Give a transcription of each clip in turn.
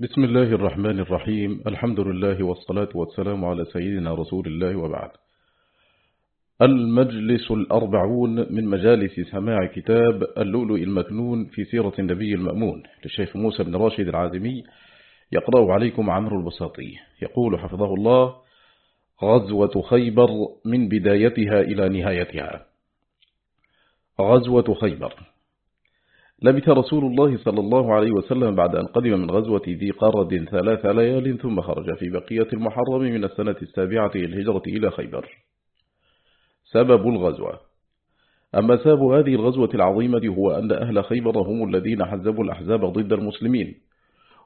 بسم الله الرحمن الرحيم. الحمد لله والصلاة والسلام على سيدنا رسول الله وبعد. المجلس الأربعون من مجالس سماع كتاب اللؤلؤ المكنون في سيرة النبي المأمون للشيخ موسى بن راشد العازمي. يقرأ عليكم عمرو البساطي. يقول حفظه الله غزوة خيبر من بدايتها إلى نهايتها. غزوة خيبر. لبث رسول الله صلى الله عليه وسلم بعد أن قدم من غزوة ذي قرد ثلاث ليال ثم خرج في بقية المحرم من السنة السابعة للهجرة إلى خيبر. سبب الغزوة. أما سبب هذه الغزوة العظيمة هو أن أهل خيبر هم الذين حزبوا الأحزاب ضد المسلمين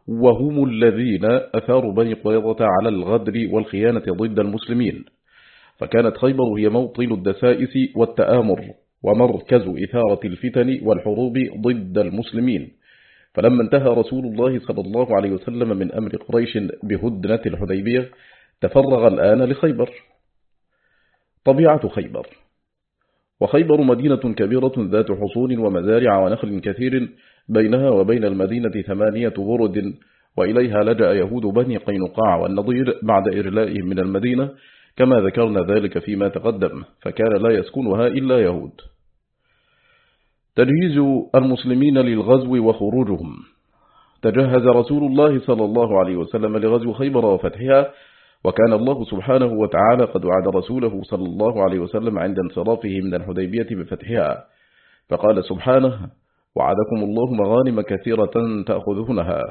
وهم الذين أثاروا بني قريظة على الغدر والخيانة ضد المسلمين. فكانت خيبر هي موطن الدسائس والتآمر. ومركز إثارة الفتن والحروب ضد المسلمين. فلما انتهى رسول الله صلى الله عليه وسلم من أمر قريش بهدنة الحديبية تفرغ الآن لخيبر. طبيعة خيبر. وخيبر مدينة كبيرة ذات حصون ومزارع ونخل كثير بينها وبين المدينة ثمانية برد وإليها لجأ يهود بني قينقاع والنضير بعد إرلائهم من المدينة كما ذكرنا ذلك فيما تقدم فكان لا يسكنها إلا يهود. تجهيز المسلمين للغزو وخروجهم. تجهز رسول الله صلى الله عليه وسلم لغزو خيبر وفتحها وكان الله سبحانه وتعالى قد وعد رسوله صلى الله عليه وسلم عند انصرافه من الحديبية بفتحها. فقال سبحانه وعدكم الله مغانم كثيرة تأخذونها.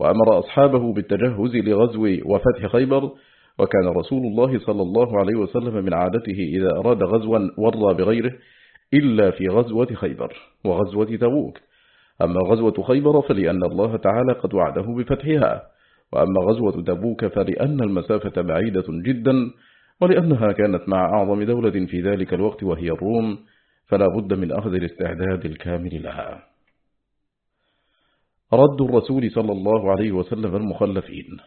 وأمر أصحابه بالتجهز لغزو وفتح خيبر وكان رسول الله صلى الله عليه وسلم من عادته إذا أراد غزوا ورى بغيره إلا في غزوة خيبر وغزوة تبوك. أما غزوة خيبر فلأن الله تعالى قد وعده بفتحها وأما غزوة تبوك فلأن المسافة بعيدة جدا ولأنها كانت مع أعظم دولة في ذلك الوقت وهي الروم فلا بد من أخذ الاستعداد الكامل لها. رد الرسول صلى الله عليه وسلم المخلفين.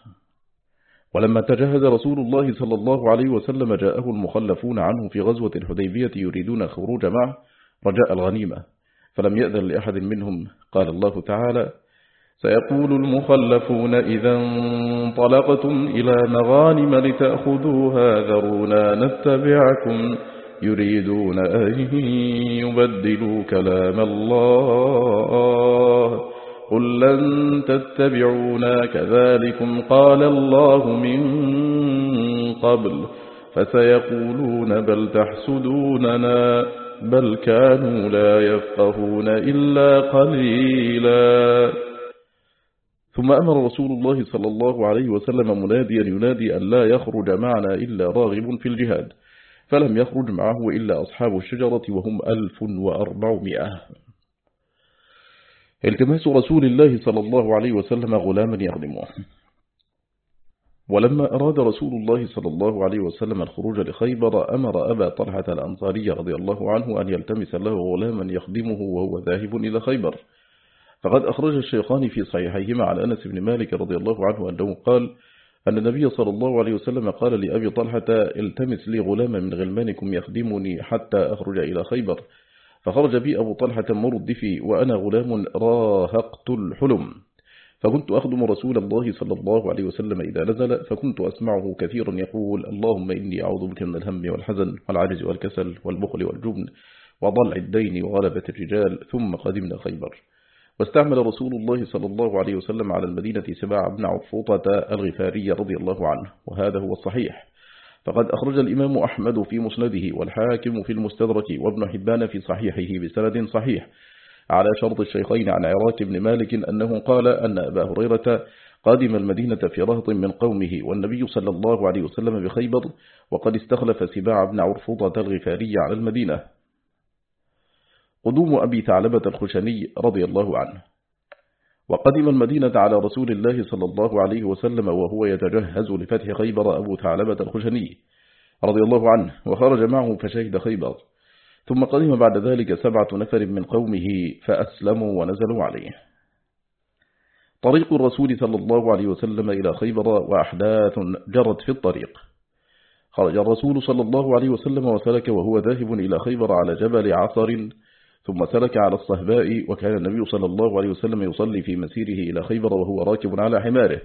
ولما تجهز رسول الله صلى الله عليه وسلم جاءه المخلفون عنه في غزوة الحديبية يريدون الخروج معه رجاء الغنيمة فلم يأذن لأحد منهم. قال الله تعالى سيقول المخلفون إذا انطلقتم إلى مغانم لتأخذوها ذرونا نتبعكم يريدون أن يبدلوا كلام الله. قل لن تتبعونا كذلكم قال الله من قبل فسيقولون بل تحسدوننا بل كانوا لا يفقهون إلا قليلا. ثم أمر رسول الله صلى الله عليه وسلم مناديا ينادي أن لا يخرج معنا إلا راغب في الجهاد فلم يخرج معه إلا أصحاب الشجرة وهم ألف وأربعمائة. التماس رسول الله صلى الله عليه وسلم غلاما يخدمه. ولما أراد رسول الله صلى الله عليه وسلم الخروج لخيبر أمر أبا طلحة الأنصاري رضي الله عنه أن يلتمس له غلاما يخدمه وهو ذاهب إلى خيبر. فقد أخرج الشيخان في صحيحيهما على أنس بن مالك رضي الله عنه أنه قال أن النبي صلى الله عليه وسلم قال لأبي طلحة التمس لي غلاما من غلمانكم يخدمني حتى أخرج إلى خيبر. فخرج بي أبو طلحة مردفي وأنا غلام راهقت الحلم. فكنت أخدم رسول الله صلى الله عليه وسلم إذا نزل فكنت أسمعه كثيرا يقول اللهم إني أعوذ بك من الهم والحزن والعجز والكسل والبخل والجبن وضلع الدين وغلبة الرجال ثم قدمنا خيبر. واستعمل رسول الله صلى الله عليه وسلم على المدينة سباع بن عفوطة الغفاري رضي الله عنه وهذا هو الصحيح. فقد أخرج الإمام أحمد في مسنده والحاكم في المستدرك وابن حبان في صحيحه بسند صحيح على شرط الشيخين عن عراك بن مالك أنه قال أن أبا هريرة قادم المدينة في رهط من قومه والنبي صلى الله عليه وسلم بخيبر وقد استخلف سباع بن عرفوطة الغفاري على المدينة. قدوم أبي ثعلبة الخشني رضي الله عنه. وقدم المدينة على رسول الله صلى الله عليه وسلم وهو يتجهز لفتح خيبر أبو ثعلبة الخشني رضي الله عنه وخرج معه فشهد خيبر. ثم قدم بعد ذلك سبعة نفر من قومه فأسلموا ونزلوا عليه. طريق الرسول صلى الله عليه وسلم إلى خيبر وأحداث جرت في الطريق. خرج الرسول صلى الله عليه وسلم وسلك وهو ذاهب إلى خيبر على جبل عصر ثم سلك على الصهباء وكان النبي صلى الله عليه وسلم يصلي في مسيره إلى خيبر وهو راكب على حماره.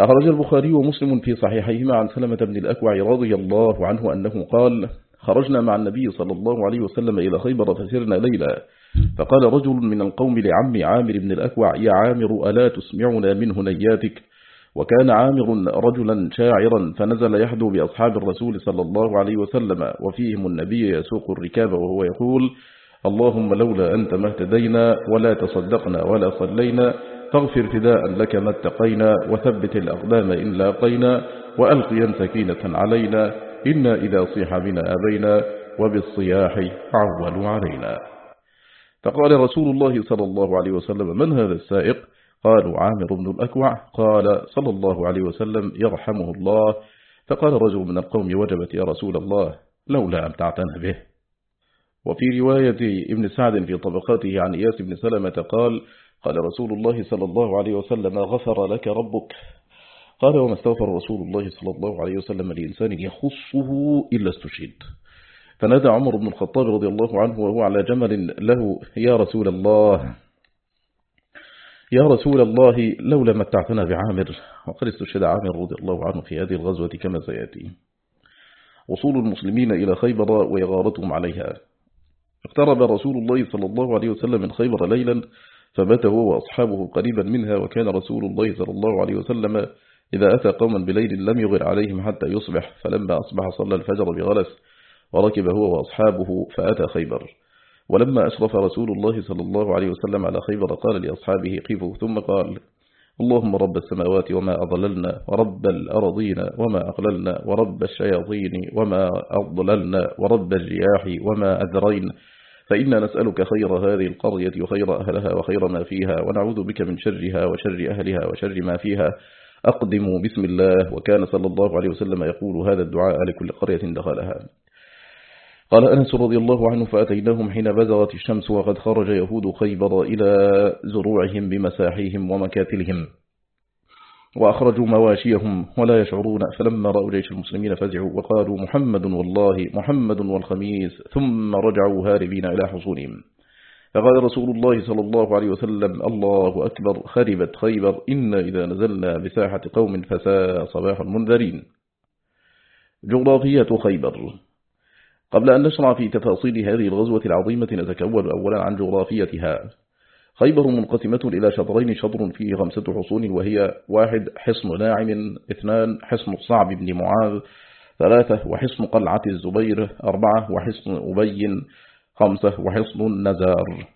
أخرج البخاري ومسلم في صحيحيهما عن سلمة بن الأكوع رضي الله عنه أنه قال خرجنا مع النبي صلى الله عليه وسلم إلى خيبر فسرنا ليلا فقال رجل من القوم لعم عامر بن الأكوع يا عامر ألا تسمعنا من هنياتك؟ وكان عامر رجلا شاعرا فنزل يحدو بأصحاب الرسول صلى الله عليه وسلم وفيهم النبي يسوق الركاب وهو يقول اللهم لولا أنت ما اهتدينا ولا تصدقنا ولا صلينا فاغفر فداء لك ما اتقينا وثبت الأقدام إن لاقينا وألقيا سكينة علينا إنا إذا صيح بنا أبينا وبالصياح عولوا علينا. فقال رسول الله صلى الله عليه وسلم من هذا السائق؟ قالوا عامر بن الأكوع قال صلى الله عليه وسلم يرحمه الله. فقال رجل من القوم وجبت يا رسول الله لولا أن تعتنى به. وفي رواية ابن سعد في طبقاته عن إياس بن سلمة قال قال رسول الله صلى الله عليه وسلم غفر لك ربك. قال وما استغفر رسول الله صلى الله عليه وسلم لإنسان يخصه إلا استشهد. فنادى عمر بن الخطاب رضي الله عنه وهو على جمل له يا رسول الله. يا رسول الله لولا متعتنا بعامر وقد استشهد عامر رضي الله عنه في هذه الغزوة كما سيأتي. وصول المسلمين إلى خيبر وإغارتهم عليها. اقترب رسول الله صلى الله عليه وسلم من خيبر ليلا فبات هو وأصحابه قريبا منها وكان رسول الله صلى الله عليه وسلم إذا أتى قوما بليل لم يغر عليهم حتى يصبح فلما أصبح صلى الفجر بغلس وركب هو وأصحابه فأتى خيبر. ولما أشرف رسول الله صلى الله عليه وسلم على خيبر قال لأصحابه قفوا ثم قال اللهم رب السماوات وما أضللنا ورب الأرضين وما أقللنا ورب الشياطين وما أضللنا ورب الرياح وما أذرين فإنا نسألك خير هذه القرية وخير أهلها وخير ما فيها ونعوذ بك من شرها وشر أهلها وشر ما فيها. أقدموا بسم الله وكان صلى الله عليه وسلم يقول هذا الدعاء لكل قرية دخلها. قال أنس رضي الله عنه فأتيناهم حين بزغت الشمس وقد خرج يهود خيبر إلى زروعهم بمساحيهم ومكاتلهم وأخرجوا مواشيهم ولا يشعرون فلما رأوا جيش المسلمين فزعوا وقالوا محمد والله محمد والخميس ثم رجعوا هاربين إلى حصونهم. فقال رسول الله صلى الله عليه وسلم الله أكبر خربت خيبر إن إذا نزلنا بساحة قوم فساء صباح المنذرين. جغرافية خيبر. قبل أن نشرع في تفاصيل هذه الغزوة العظيمة نتكون أولا عن جغرافيتها. خيبر منقسمة إلى شطرين شطر فيه خمسة حصون وهي واحد حصن ناعم اثنان حصن صعب بن معاذ ثلاثة وحصن قلعة الزبير أربعة وحصن أبي خمسة وحصن النزار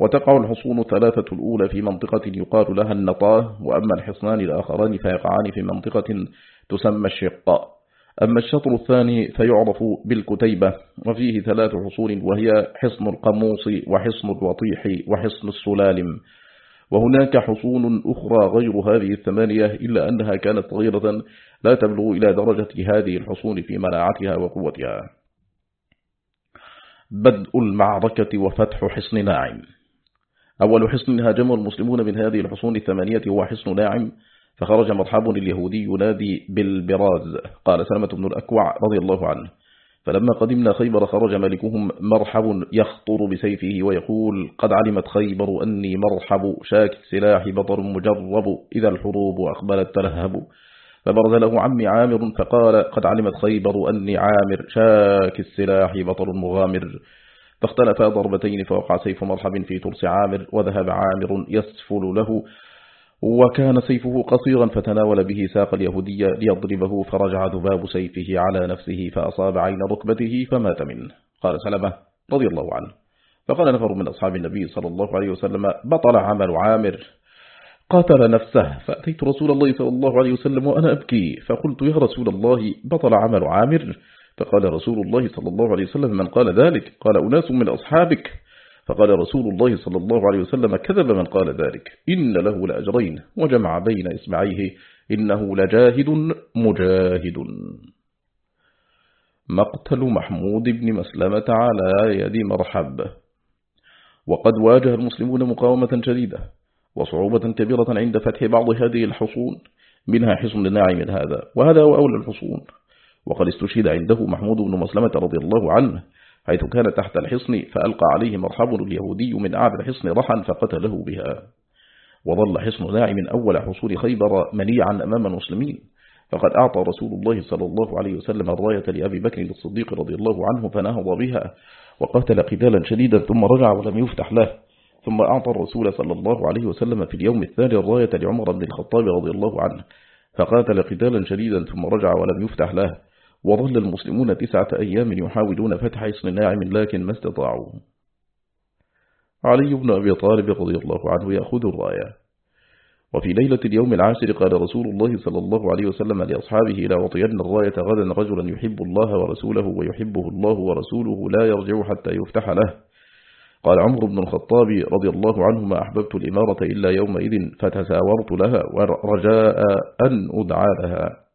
وتقع الحصون الثلاثة الأولى في منطقة يقال لها النطاة وأما الحصنان الآخران فيقعان في منطقة تسمى الشقاء. أما الشطر الثاني فيعرف بالكتيبة وفيه ثلاث حصول وهي حصن القموص وحصن الوطيح وحصن السلالم. وهناك حصون أخرى غير هذه الثمانية إلا أنها كانت صغيرة لا تبلغ إلى درجة هذه الحصون في مناعتها وقوتها. بدء المعركة وفتح حصن ناعم. أول حصن هاجم المسلمون من هذه الحصون الثمانية هو حصن ناعم فخرج مرحب اليهودي ينادي بالبراز. قال سلمة بن الأكوع رضي الله عنه. فلما قدمنا خيبر خرج ملكهم مرحب يخطر بسيفه ويقول قد علمت خيبر أني مرحب. شاك السلاح بطر مجرب. إذا الحروب أقبلت تلهب فبرز له عمي عامر فقال قد علمت خيبر أني عامر. شاك السلاح بطر مغامر. فاختلفا ضربتين فوقع سيف مرحب في ترس عامر. وذهب عامر يسفل له. وكان سيفه قصيرا فتناول به ساق اليهودية ليضربه فرجع ذباب سيفه على نفسه فأصاب عين ركبته فمات منه. قال سلمة رضي الله عنه. فقال نفر من أصحاب النبي صلى الله عليه وسلم بطل عمل عامر قاتل نفسه فأتيت رسول الله صلى الله عليه وسلم وأنا أبكي فقلت يا رسول الله بطل عمل عامر؟ فقال رسول الله صلى الله عليه وسلم من قال ذلك؟ قال أناس من أصحابك. فقال رسول الله صلى الله عليه وسلم كذب من قال ذلك. إن له لأجرين وجمع بين إسمعيه إنه لجاهد مجاهد. مقتل محمود بن مسلمة على يد مرحب. وقد واجه المسلمون مقاومة شديدة وصعوبة كبيرة عند فتح بعض هذه الحصون منها حصن ناعم هذا وهذا هو أول الحصون. وقد استشهد عنده محمود بن مسلمة رضي الله عنه حيث كان تحت الحصن فألقى عليه مرحب اليهودي من أعلى الحصن رحا فقتله بها. وظل حصن ناعم أول حصول خيبر منيعا أمام المسلمين. فقد أعطى رسول الله صلى الله عليه وسلم الراية لأبي بكر الصديق رضي الله عنه فنهض بها وقتل قتالا شديدا ثم رجع ولم يفتح له. ثم أعطى الرسول صلى الله عليه وسلم في اليوم الثاني الراية لعمر بن الخطاب رضي الله عنه. فقاتل قتالا شديدا ثم رجع ولم يفتح له. وظل المسلمون تسعة أيام يحاولون فتح حصن ناعم لكن ما استطاعوا. علي بن أبي طالب رضي الله عنه يأخذ الراية وفي ليلة اليوم العاشر قال رسول الله صلى الله عليه وسلم لأصحابه لا وطين الرأية غدا رجلا يحب الله ورسوله ويحبه الله ورسوله لا يرجع حتى يفتح له. قال عمرو بن الخطاب رضي الله عنه ما أحببت الإمارة إلا يومئذ فتساورت لها ورجاء أن أدعى لها.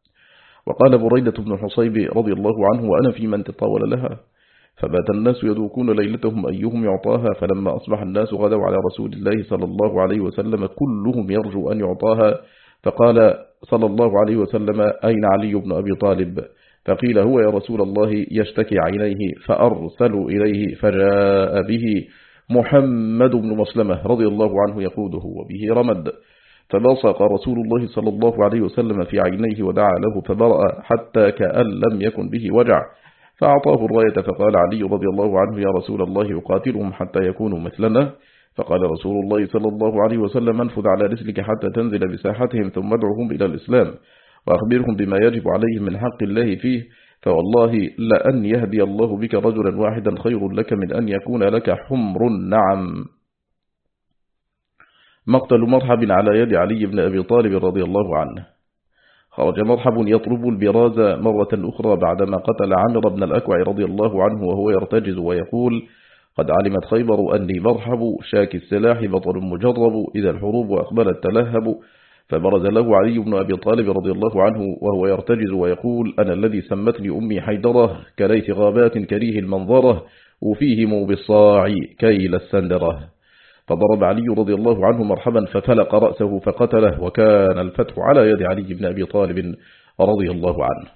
وقال بريدة بن الحصيب رضي الله عنه وأنا في من تطاول لها. فبات الناس يدوكون ليلتهم أيهم يعطاها فلما أصبح الناس غدوا على رسول الله صلى الله عليه وسلم كلهم يرجو أن يعطاها. فقال صلى الله عليه وسلم أين علي بن أبي طالب؟ فقيل هو يا رسول الله يشتكي عينيه فأرسلوا إليه فجاء به محمد بن مسلمة رضي الله عنه يقوده وبه رمد. فبصق رسول الله صلى الله عليه وسلم في عينيه ودعا له فبرأ حتى كأن لم يكن به وجع. فأعطاه الراية فقال علي رضي الله عنه يا رسول الله يقاتلهم حتى يكونوا مثلنا. فقال رسول الله صلى الله عليه وسلم انفذ على رسلك حتى تنزل بساحتهم ثم ادعهم إلى الإسلام وأخبرهم بما يجب عليهم من حق الله فيه. فوالله لأن يهدي الله بك رجلا واحدا خير لك من أن يكون لك حمر نعم مقتل مرحب على يد علي بن أبي طالب رضي الله عنه. خرج مرحب يطلب البراز مرة أخرى بعدما قتل عمر بن الأكوع رضي الله عنه وهو يرتجز ويقول قد علمت خيبر أني مرحب شاك السلاح بطل مجرب إذا الحروب أقبلت تلهب. فبرز له علي بن أبي طالب رضي الله عنه وهو يرتجز ويقول أنا الذي سمتني أمي حيدرة كليت غابات كريه المنظرة وفيهم بالصاع كيل السندرة. فضرب علي رضي الله عنه مرحبا ففلق رأسه فقتله وكان الفتح على يد علي بن أبي طالب رضي الله عنه.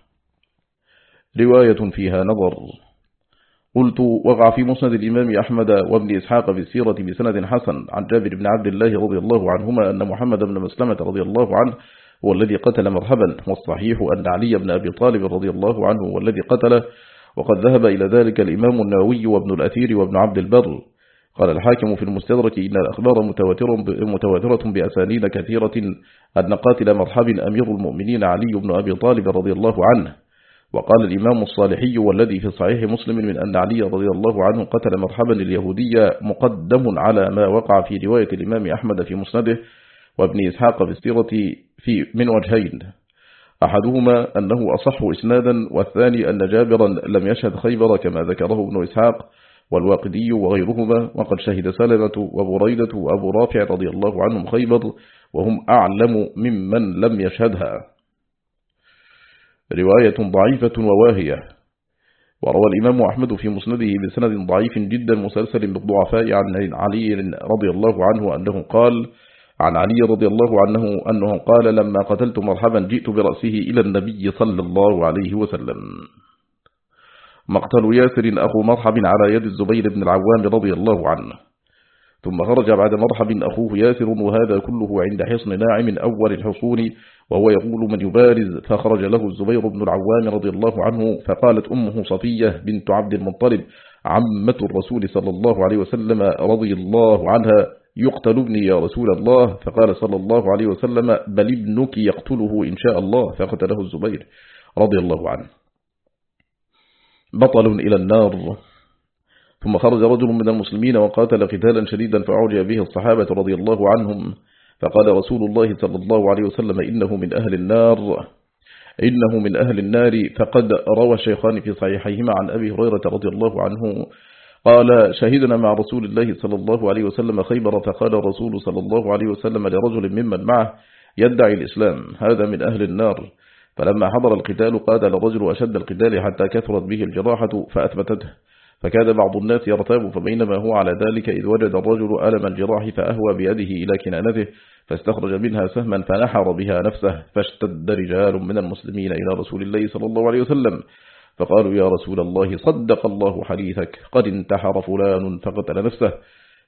رواية فيها نظر. قلت وقع في مسند الإمام أحمد وابن إسحاق في السيرة بسند حسن عن جابر بن عبد الله رضي الله عنهما أن محمد بن مسلمة رضي الله عنه هو الذي قتل مرحبا والصحيح أن علي بن أبي طالب رضي الله عنه هو الذي قتله وقد ذهب إلى ذلك الإمام النووي وابن الأثير وابن عبد البر. قال الحاكم في المستدرك إن الأخبار متواترة بأسانيد كثيرة أن قاتل مرحب أمير المؤمنين علي بن أبي طالب رضي الله عنه. وقال الإمام الصالحي والذي في صحيح مسلم من أن علي رضي الله عنه قتل مرحبا اليهودية مقدم على ما وقع في رواية الإمام أحمد في مسنده وابن إسحاق في السيرة في من وجهين. أحدهما أنه أصح إسنادا والثاني أن جابرا لم يشهد خيبر كما ذكره ابن إسحاق والواقدي وغيرهما وقد شهد سلمة وبريدة وأبو رافع رضي الله عنهم خيبر وهم أعلم ممن لم يشهدها. رواية ضعيفة وواهية. وروى الإمام أحمد في مسنده بسند ضعيف جدا مسلسل بالضعفاء عن علي رضي الله عنه أنه قال عن علي رضي الله عنه أنه قال لما قتلت مرحبا جئت برأسه إلى النبي صلى الله عليه وسلم. مقتل ياسر أخو مرحب على يد الزبير بن العوام رضي الله عنه. ثم خرج بعد مرحب أخوه ياسر وهذا كله عند حصن ناعم أول الحصون وهو يقول من يبارز فخرج له الزبير بن العوام رضي الله عنه فقالت أمه صفية بنت عبد المطلب عمة الرسول صلى الله عليه وسلم رضي الله عنها يقتل ابني يا رسول الله؟ فقال صلى الله عليه وسلم بل ابنك يقتله إن شاء الله فقتله الزبير رضي الله عنه. بطل إلى النار. ثم خرج رجل من المسلمين وقاتل قتالا شديدا فعجى به الصحابة رضي الله عنهم. فقال رسول الله صلى الله عليه وسلم إنه من أهل النار. إنه من أهل النار. فقد روى الشيخان في صحيحيهما عن أبي هريرة رضي الله عنه. قال شهدنا مع رسول الله صلى الله عليه وسلم خيبر. فقال الرسول صلى الله عليه وسلم لرجل ممن معه يدعي الإسلام. هذا من أهل النار. فلما حضر القتال قاتل الرجل أشد القتال حتى كثرت به الجراحة فأثبتته. فكاد بعض الناس يرتاب فبينما هو على ذلك إذ وجد الرجل ألم الجراح فأهوى بيده إلى كنانته فاستخرج منها سهما فنحر بها نفسه فاشتد رجال من المسلمين إلى رسول الله صلى الله عليه وسلم. فقالوا يا رسول الله صدق الله حديثك قد انتحر فلان فقتل نفسه.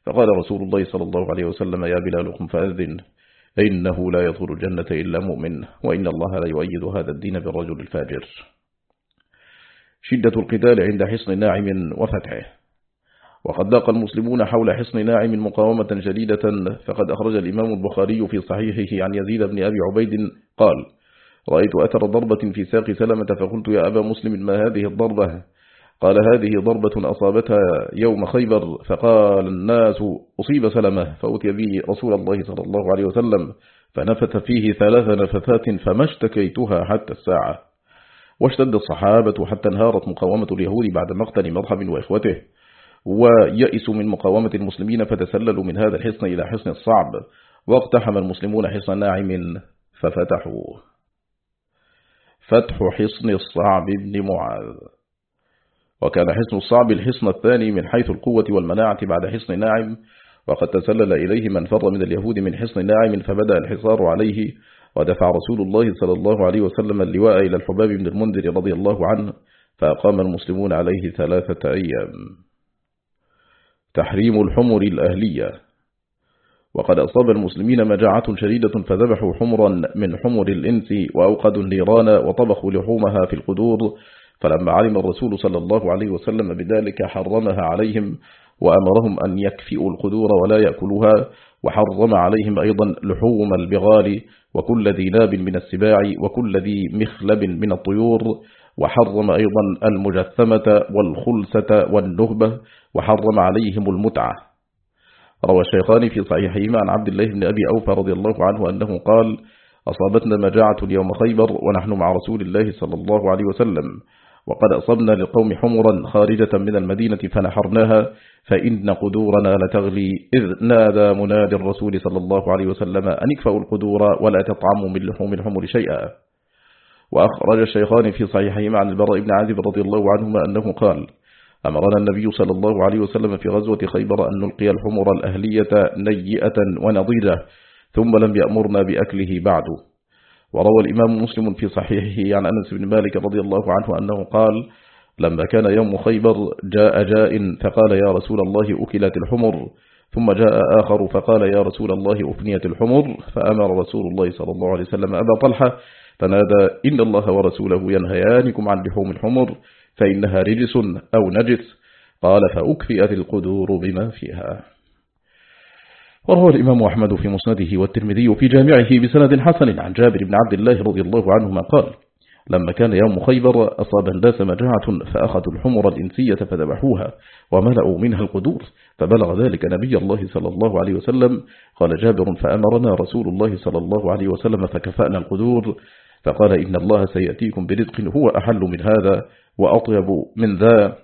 فقال رسول الله صلى الله عليه وسلم يا بلال قم فأذن. إنه لا يدخل الجنة إلا مؤمن وإن الله لا يؤيد هذا الدين بالرجل الفاجر. شدة القتال عند حصن ناعم وفتحه. وقد ذاق المسلمون حول حصن ناعم مقاومة شديدة فقد أخرج الإمام البخاري في صحيحه عن يزيد بن أبي عبيد قال رأيت أثر ضربة في ساق سلمة فقلت يا أبا مسلم ما هذه الضربة؟ قال هذه ضربة أصابتها يوم خيبر فقال الناس أصيب سلمة فأتي به رسول الله صلى الله عليه وسلم فنفث فيه ثلاث نفثات فما اشتكيتها حتى الساعة. واشتد الصحابة حتى انهارت مقاومة اليهود بعد مقتل مرحب وإخوته. ويأسوا من مقاومة المسلمين فتسللوا من هذا الحصن إلى حصن الصعب. واقتحم المسلمون حصن ناعم ففتحوه. فتح حصن الصعب بن معاذ. وكان حصن الصعب الحصن الثاني من حيث القوة والمناعة بعد حصن ناعم وقد تسلل إليه من فر من اليهود من حصن ناعم فبدأ الحصار عليه ودفع رسول الله صلى الله عليه وسلم اللواء إلى الحباب بن المنذر رضي الله عنه فأقام المسلمون عليه ثلاثة أيام. تحريم الحمر الأهلية. وقد أصاب المسلمين مجاعة شديدة فذبحوا حمرا من حمر الإنس وأوقدوا النيران وطبخوا لحومها في القدور فلما علم الرسول صلى الله عليه وسلم بذلك حرمها عليهم وأمرهم أن يكفئوا القدور ولا يأكلوها وحرم عليهم أيضا لحوم البغال وكل ذي ناب من السباع وكل ذي مخلب من الطيور وحرم أيضا المجثمة والخلسة والنهبة وحرم عليهم المتعة. روى الشيخان في صحيحهما عن عبد الله بن أبي أوفى رضي الله عنه أنه قال أصابتنا مجاعة يوم خيبر ونحن مع رسول الله صلى الله عليه وسلم. وقد أصبنا للقوم حمرا خارجة من المدينة فنحرناها فإن قدورنا لتغلي إذ نادى منادي الرسول صلى الله عليه وسلم أن اكفأوا القدور ولا تطعموا من لحوم الحمر شيئا. وأخرج الشيخان في صحيحهما عن البراء بن عازب رضي الله عنهما أنه قال أمرنا النبي صلى الله عليه وسلم في غزوة خيبر أن نلقي الحمر الأهلية نيئة ونضيدة ثم لم يأمرنا بأكله بعد. وروى الإمام مسلم في صحيحه عن أنس بن مالك رضي الله عنه أنه قال لما كان يوم خيبر جاء جاء فقال يا رسول الله أكلت الحمر ثم جاء آخر فقال يا رسول الله أفنيت الحمر فأمر رسول الله صلى الله عليه وسلم أبا طلحة فنادى إن الله ورسوله ينهيانكم عن لحوم الحمر فإنها رجس أو نجس. قال فأكفئت القدور بما فيها. وروى الإمام أحمد في مسنده والترمذي في جامعه بسند حسن عن جابر بن عبد الله رضي الله عنهما قال لما كان يوم خيبر أصاب الناس مجاعة فأخذوا الحمر الإنسية فذبحوها وملأوا منها القدور فبلغ ذلك نبي الله صلى الله عليه وسلم. قال جابر فأمرنا رسول الله صلى الله عليه وسلم فكفأنا القدور فقال إن الله سيأتيكم برزق هو أحل من هذا وأطيب من ذا.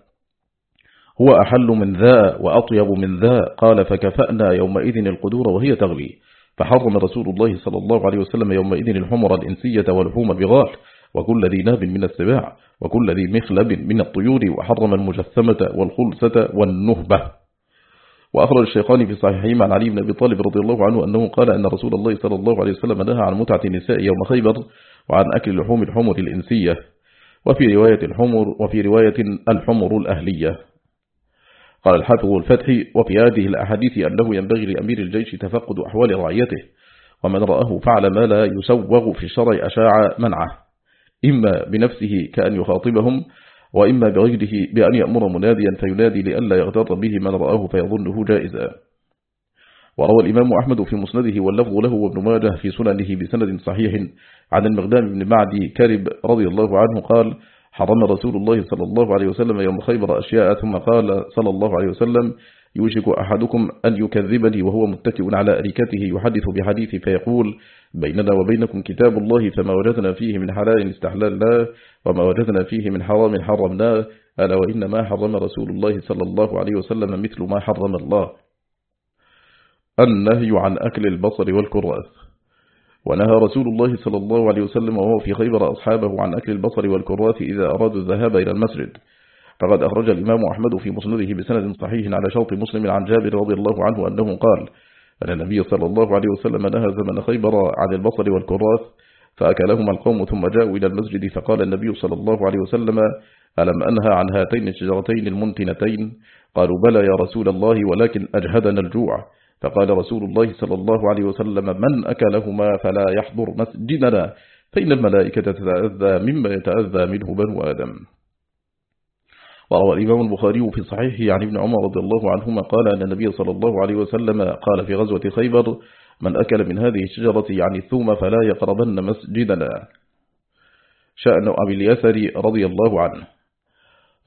هو أحل من ذا وأطيب من ذا. قال فكفأنا يومئذ القدور وهي تغلي. فحرم رسول الله صلى الله عليه وسلم يومئذ الحمر الإنسية ولحوم البغال وكل ذي ناب من السباع وكل ذي مخلب من الطيور وحرم المجثمة والخلسة والنهبة. وأخرج الشيخان في صحيحهما عن علي بن أبي طالب رضي الله عنه أنه قال أن رسول الله صلى الله عليه وسلم نهى عن متعة النساء يوم خيبر وعن أكل لحوم الحمر الإنسية. وفي رواية الحمر وفي رواية الحمر الأهلية. قال الحافظ الفتح وفي هذه الأحاديث أنه ينبغي لأمير الجيش تفقد أحوال رعيته ومن رآه فعل ما لا يسوغ في الشرع أشاع منعه إما بنفسه كأن يخاطبهم وإما بغيره بأن يأمر مناديا فينادي لئلا يغتر به من رآه فيظنه جائزا. وروى الإمام أحمد في مسنده واللفظ له وابن ماجه في سننه بسند صحيح عن المقدام بن معدي كرب رضي الله عنه قال حرم رسول الله صلى الله عليه وسلم يوم خيبر أشياء ثم قال صلى الله عليه وسلم يوشك أحدكم أن يكذبني وهو متكئ على أريكته يحدث بحديث فيقول بيننا وبينكم كتاب الله فما وجدنا فيه من حلال استحللناه وما وجدنا فيه من حرام حرمناه ألا وإن ما حرم رسول الله صلى الله عليه وسلم مثل ما حرم الله. النهي عن أكل البصر والكراث ونهى رسول الله صلى الله عليه وسلم وهو في خيبر أصحابه عن أكل البصر والكراث إذا أرادوا الذهاب إلى المسجد. فقد أخرج الإمام أحمد في مسنده بسند صحيح على شرط مسلم عن جابر رضي الله عنه أنه قال أن النبي صلى الله عليه وسلم نهى زمن خيبر عن البصر والكراث فأكلهما القوم ثم جاءوا إلى المسجد فقال النبي صلى الله عليه وسلم ألم أنهى عن هاتين الشجرتين المنتنتين؟ قالوا بلى يا رسول الله ولكن أجهدنا الجوع. فقال رسول الله صلى الله عليه وسلم من أكلهما فلا يحضر مسجدنا. فإن الملائكة تتأذى مما يتأذى منه بنو آدم. وروى الإمام البخاري في صحيحه عن ابن عمر رضي الله عنهما قال أن النبي صلى الله عليه وسلم قال في غزوة خيبر من أكل من هذه الشجرة يعني الثوم فلا يقربن مسجدنا. شأن أبي اليسر رضي الله عنه.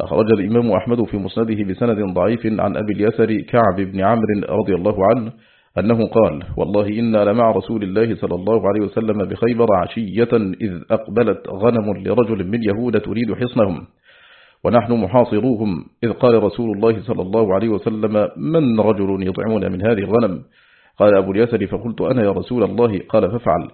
أخرج الإمام أحمد في مسنده بسند ضعيف عن أبي اليسر كعب بن عمرو رضي الله عنه أنه قال والله إنا لمع رسول الله صلى الله عليه وسلم بخيبر عشية إذ أقبلت غنم لرجل من يهود تريد حصنهم ونحن محاصروهم إذ قال رسول الله صلى الله عليه وسلم من رجل يطعمون من هذه الغنم؟ قال أبو اليسر فقلت أنا يا رسول الله. قال فافعل.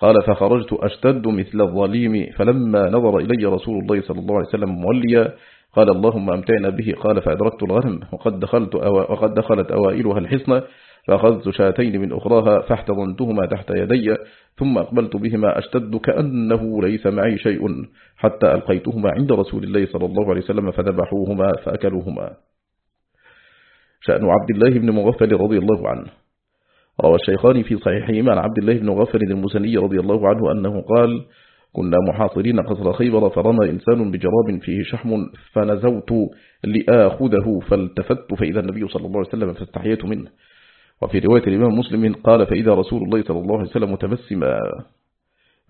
قال فخرجت أشتد مثل الظليم فلما نظر إلي رسول الله صلى الله عليه وسلم موليا قال اللهم أمتعنا به. قال فأدركت الغنم وقد, دخلت أو وقد دخلت أوائلها الحصن فأخذت شاتين من أخراها فاحتضنتهما تحت يدي ثم أقبلت بهما أشتد كأنه ليس معي شيء حتى ألقيتهما عند رسول الله صلى الله عليه وسلم فذبحوهما فأكلوهما. شأن عبد الله بن مغفل رضي الله عنه. روى الشيخان في صحيحهما عن عبد الله بن مغفل المسني رضي الله عنه أنه قال كنا محاصرين قصر خيبر فرمى إنسان بجراب فيه شحم فنزوت لآخذه فالتفت فإذا النبي صلى الله عليه وسلم فاستحييت منه. وفي رواية الإمام مسلم قال فإذا رسول الله صلى الله عليه وسلم متبسما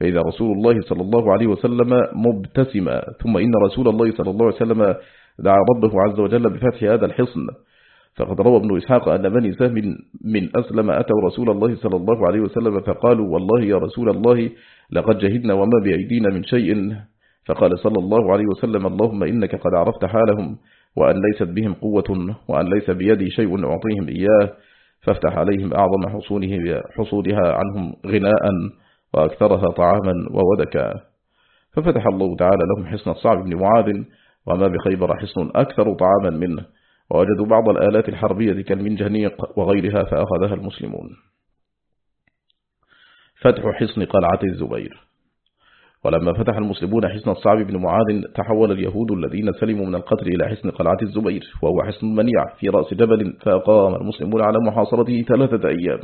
فإذا رسول الله صلى الله عليه وسلم مبتسما ثم إن رسول الله صلى الله عليه وسلم دعا ربه عز وجل بفتح هذا الحصن فقد روى ابن إسحاق أن بني سهم من أسلم أتوا رسول الله صلى الله عليه وسلم فقالوا والله يا رسول الله لقد جهدنا وما بأيدينا من شيء. فقال صلى الله عليه وسلم اللهم إنك قد عرفت حالهم وأن ليست بهم قوة وأن ليس بيدي شيء أعطيهم إياه فافتح عليهم أعظم حصونه حصولها عنهم غناء وأكثرها طعاما وودكا. ففتح الله تعالى لهم حصن الصعب بن معاذ وما بخيبر حصن أكثر طعاما منه. ووجدوا بعض الآلات الحربية كالمنجنيق وغيرها فأخذها المسلمون. فتح حصن قلعة الزبير. ولما فتح المسلمون حصن الصعب بن معاذ تحول اليهود الذين سلموا من القتل إلى حصن قلعة الزبير وهو حصن منيع في رأس جبل فأقام المسلمون على محاصرته ثلاثة أيام.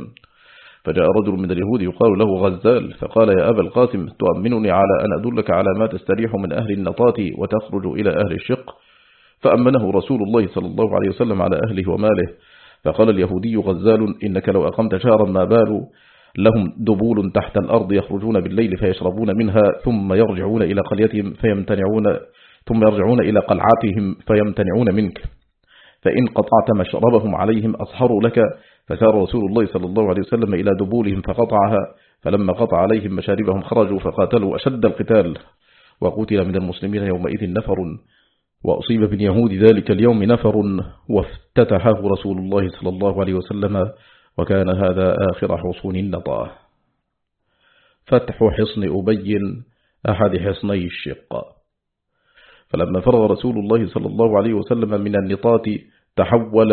فجاء رجل من اليهود يقال له غزال فقال يا أبا القاسم تؤمنني على أن أدلك على ما تستريح من أهل النطاة وتخرج إلى أهل الشق فأمنه رسول الله صلى الله عليه وسلم على أهله وماله فقال اليهودي غزال إنك لو أقمت شهرا ما بال لهم دبول تحت الأرض يخرجون بالليل فيشربون منها ثم يرجعون إلى قريتهم فيمتنعون ثم يرجعون إلى قلعاتهم فيمتنعون منك. فإن قطعت مشربهم عليهم أصحروا لك فسار رسول الله صلى الله عليه وسلم إلى دبولهم فقطعها فلما قطع عليهم مشاربهم خرجوا فقاتلوا أشد القتال. وقتل من المسلمين يومئذ نفر. وأصيب باليهود ذلك اليوم نفر وافتتحه رسول الله صلى الله عليه وسلم وكان هذا آخر حصون النطاه فتح حصن أبي أحد حصني الشق. فلما فرغ رسول الله صلى الله عليه وسلم من النطاة تحول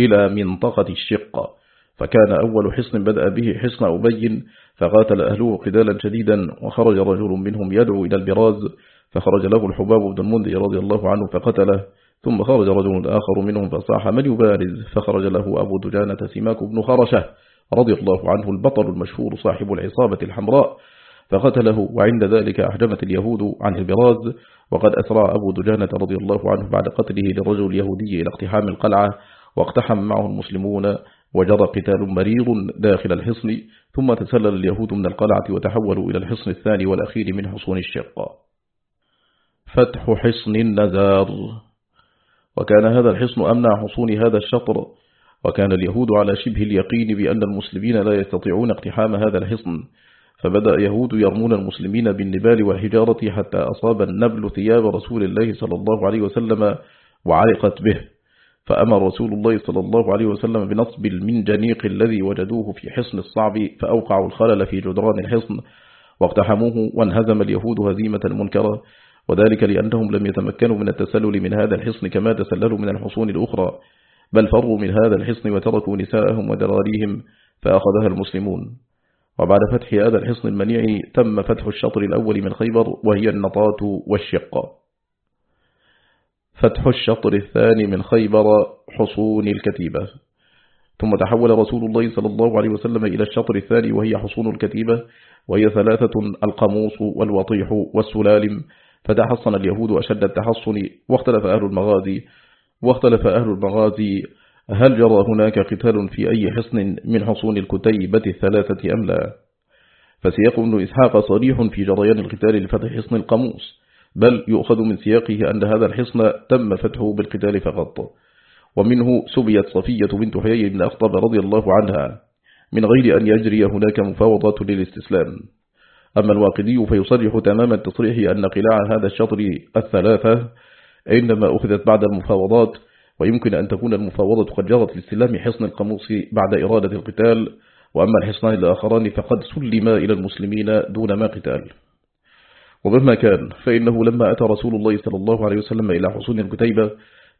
إلى منطقة الشق. فكان أول حصن بدأ به حصن أبي فقاتل أهله قتالا شديدا وخرج رجل منهم يدعو إلى البراز. فخرج له الحباب بن المنذر رضي الله عنه فقتله ثم خرج رجل آخر منهم فصاح من يبارز فخرج له أبو دجانة سماك بن خرشة رضي الله عنه البطل المشهور صاحب العصابة الحمراء فقتله وعند ذلك أحجمت اليهود عن البراز وقد أسرع أبو دجانة رضي الله عنه بعد قتله للرجل اليهودي إلى اقتحام القلعة واقتحم معه المسلمون وجرى قتال مريض داخل الحصن ثم تسلل اليهود من القلعة وتحولوا إلى الحصن الثاني والأخير من حصون الشقة فتح حصن النزار وكان هذا الحصن أمنع حصون هذا الشطر. وكان اليهود على شبه اليقين بأن المسلمين لا يستطيعون اقتحام هذا الحصن. فبدأ يهود يرمون المسلمين بالنبال والحجارة حتى أصاب النبل ثياب رسول الله صلى الله عليه وسلم وعلقت به. فأمر رسول الله صلى الله عليه وسلم بنصب المنجنيق الذي وجدوه في حصن الصعب فأوقعوا الخلل في جدران الحصن واقتحموه وانهزم اليهود هزيمة منكرة وذلك لأنهم لم يتمكنوا من التسلل من هذا الحصن كما تسللوا من الحصون الأخرى بل فروا من هذا الحصن وتركوا نساءهم ودراريهم فأخذها المسلمون. وبعد فتح هذا الحصن المنيع تم فتح الشطر الأول من خيبر وهي النطاة والشقة. فتح الشطر الثاني من خيبر حصون الكتيبة. ثم تحول رسول الله صلى الله عليه وسلم إلى الشطر الثاني وهي حصون الكتيبة وهي ثلاثة القموص والوطيح والسلالم فتحصن اليهود أشد التحصن واختلف أهل المغازي واختلف أهل المغازي. هل جرى هناك قتال في أي حصن من حصون الكتيبة الثلاثة أم لا؟ فسياق ابن إسحاق صريح في جريان القتال لفتح حصن القموس بل يؤخذ من سياقه أن هذا الحصن تم فتحه بالقتال فقط. ومنه سبيت صفية بنت حيي بن أخطب رضي الله عنها من غير أن يجري هناك مفاوضات للاستسلام. أما الواقدي فيصرح تمام التصريح أن قلاع هذا الشطر الثلاثة إنما أخذت بعد المفاوضات ويمكن أن تكون المفاوضة قد جرت لاستلام حصن القاموس بعد إرادة القتال وأما الحصنان الآخران فقد سلما إلى المسلمين دون ما قتال. ومهما كان فإنه لما أتى رسول الله صلى الله عليه وسلم إلى حصون الكتيبة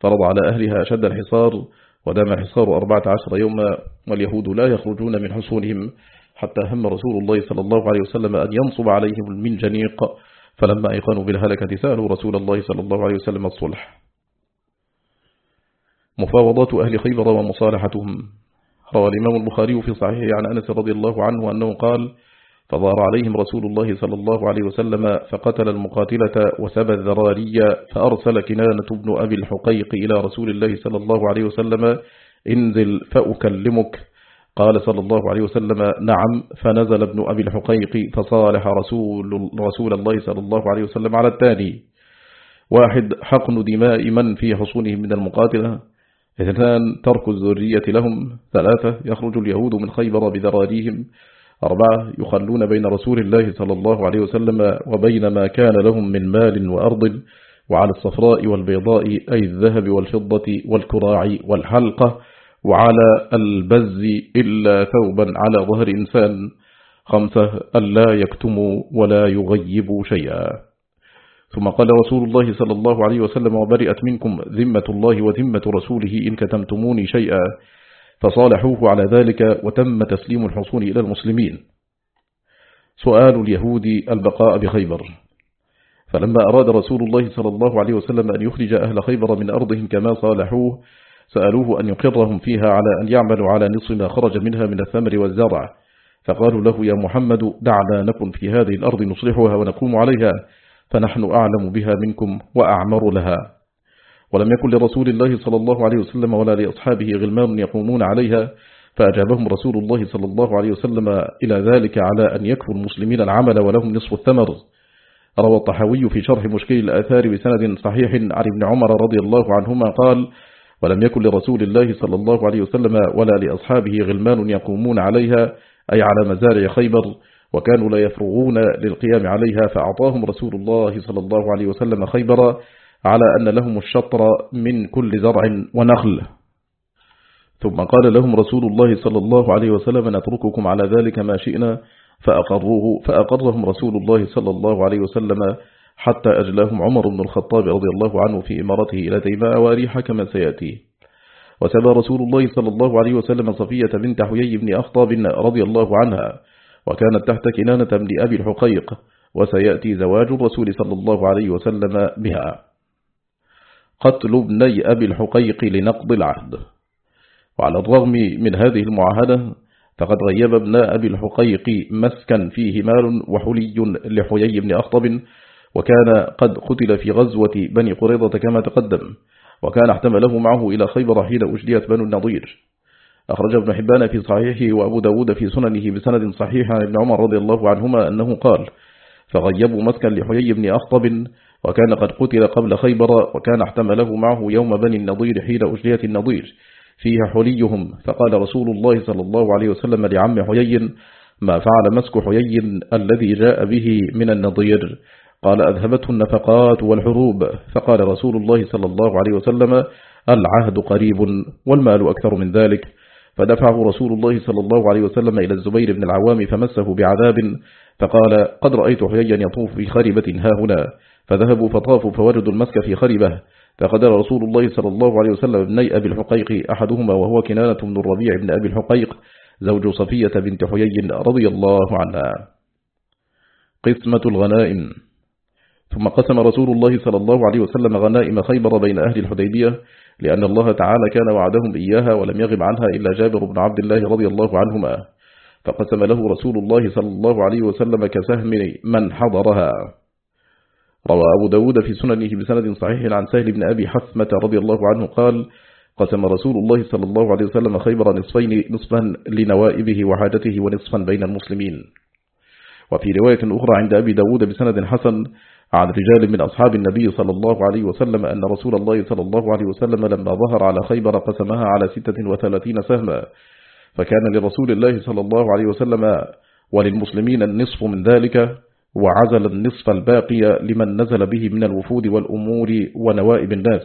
فرض على أهلها أشد الحصار ودام الحصار أربعة عشر يوما واليهود لا يخرجون من حصونهم حتى هم رسول الله صلى الله عليه وسلم أن ينصب عليهم المنجنيق. فلما أيقنوا بالهلكة سألوا رسول الله صلى الله عليه وسلم الصلح. مفاوضات أهل خيبر ومصالحتهم. روى الإمام البخاري في صحيحه عن أنس رضي الله عنه أنه قال فظهر عليهم رسول الله صلى الله عليه وسلم فقتل المقاتلة وسبى الذراري فأرسل كنانة بن أبي الحقيق إلى رسول الله صلى الله عليه وسلم انزل فأكلمك قال صلى الله عليه وسلم نعم فنزل ابن أبي الحقيق فصالح رسول, رسول الله صلى الله عليه وسلم على الثاني واحد حقن دماء من في حصونهم من المقاتلة. اثنان ترك الذرية لهم. ثلاثة يخرج اليهود من خيبر بذراريهم. أربعة يخلون بين رسول الله صلى الله عليه وسلم وبين ما كان لهم من مال وأرض. وعلى الصفراء والبيضاء أي الذهب والفضة والكراع والحلقة. وعلى البز إلا ثوبا على ظهر إنسان خمسة ألا يكتموا ولا يغيبوا شيئا. ثم قال رسول الله صلى الله عليه وسلم وبرئت منكم ذمة الله وذمة رسوله إن كتمتموني شيئا. فصالحوه على ذلك وتم تسليم الحصول إلى المسلمين. سؤال اليهود البقاء بخيبر. فلما أراد رسول الله صلى الله عليه وسلم أن يخرج أهل خيبر من أرضهم كما صالحوه سألوه أن يقرهم فيها على أن يعملوا على نصف ما خرج منها من الثمر والزرع. فقالوا له يا محمد دعنا نكن في هذه الأرض نصلحها ونقوم عليها فنحن أعلم بها منكم وأعمر لها. ولم يكن لرسول الله صلى الله عليه وسلم ولا لأصحابه غلمان يقومون عليها فأجابهم رسول الله صلى الله عليه وسلم إلى ذلك على أن يكفوا المسلمين العمل ولهم نصف الثمر. روى الطحاوي في شرح مشكل الآثار بسند صحيح عن ابن عمر رضي الله عنهما قال ولم يكن لرسول الله صلى الله عليه وسلم ولا لأصحابه غلمان يقومون عليها أي على مزارع خيبر وكانوا لا يفرغون للقيام عليها فأعطاهم رسول الله صلى الله عليه وسلم خيبر على أن لهم الشطر من كل زرع ونخل. ثم قال لهم رسول الله صلى الله عليه وسلم نترككم على ذلك ما شئنا. فأقروه فأقرهم رسول الله صلى الله عليه وسلم حتى أجلاهم عمر بن الخطاب رضي الله عنه في إمارته إلى تيماء واريح كما سيأتي. وسبى رسول الله صلى الله عليه وسلم صفية بنت حيي بن أخطاب رضي الله عنها وكانت تحت كنانة بن أبي الحقيق وسيأتي زواج الرسول صلى الله عليه وسلم بها. قتل ابني أبي الحقيق لنقض العهد. وعلى الرغم من هذه المعاهدة فقد غيب ابن أبي الحقيق مسكا فيه مال وحلي لحيي بن أخطب وكان قد قتل في غزوة بني قريضة كما تقدم وكان احتمله معه إلى خيبر حين أجليت بنو النضير. أخرج ابن حبان في صحيحه وأبو داود في سننه بسند صحيح عن ابن عمر رضي الله عنهما أنه قال فغيبوا مسكا لحيي بن أخطب وكان قد قتل قبل خيبر وكان احتمله معه يوم بني النضير حين أجلية النضير. فيها حليهم فقال رسول الله صلى الله عليه وسلم لعم حيي ما فعل مسك حيي الذي جاء به من النضير؟ قال أذهبته النفقات والحروب. فقال رسول الله صلى الله عليه وسلم العهد قريب والمال أكثر من ذلك. فدفعه رسول الله صلى الله عليه وسلم إلى الزبير بن العوام فمسه بعذاب. فقال قد رأيت حييا يطوف في خربة ها هنا. فذهبوا فطافوا فوجدوا المسك في خربة. فقدر رسول الله صلى الله عليه وسلم ابني أبي الحقيق أحدهما وهو كنانة بن الربيع بن أبي الحقيق زوج صفية بنت حيي رضي الله عنها. قسمة الغنائم. ثم قسم رسول الله صلى الله عليه وسلم غنائم خيبر بين أهل الحديبية لأن الله تعالى كان وعدهم إياها ولم يغب عنها إلا جابر بن عبد الله رضي الله عنهما. فقسم له رسول الله صلى الله عليه وسلم كسهم من حضرها. روى أبو داود في سننه بسند صحيح عن سهل بن أبي حثمة رضي الله عنه قال قسم رسول الله صلى الله عليه وسلم خيبر نصفين نصفا لنوائبه وحاجته ونصفا بين المسلمين. وفي رواية أخرى عند أبي داود بسند حسن عن رجال من أصحاب النبي صلى الله عليه وسلم أن رسول الله صلى الله عليه وسلم لما ظهر على خيبر قسمها على ستة وثلاثين سهما. فكان لرسول الله صلى الله عليه وسلم وللمسلمين النصف من ذلك وعزل النصف الباقي لمن نزل به من الوفود والأمور ونوائب الناس.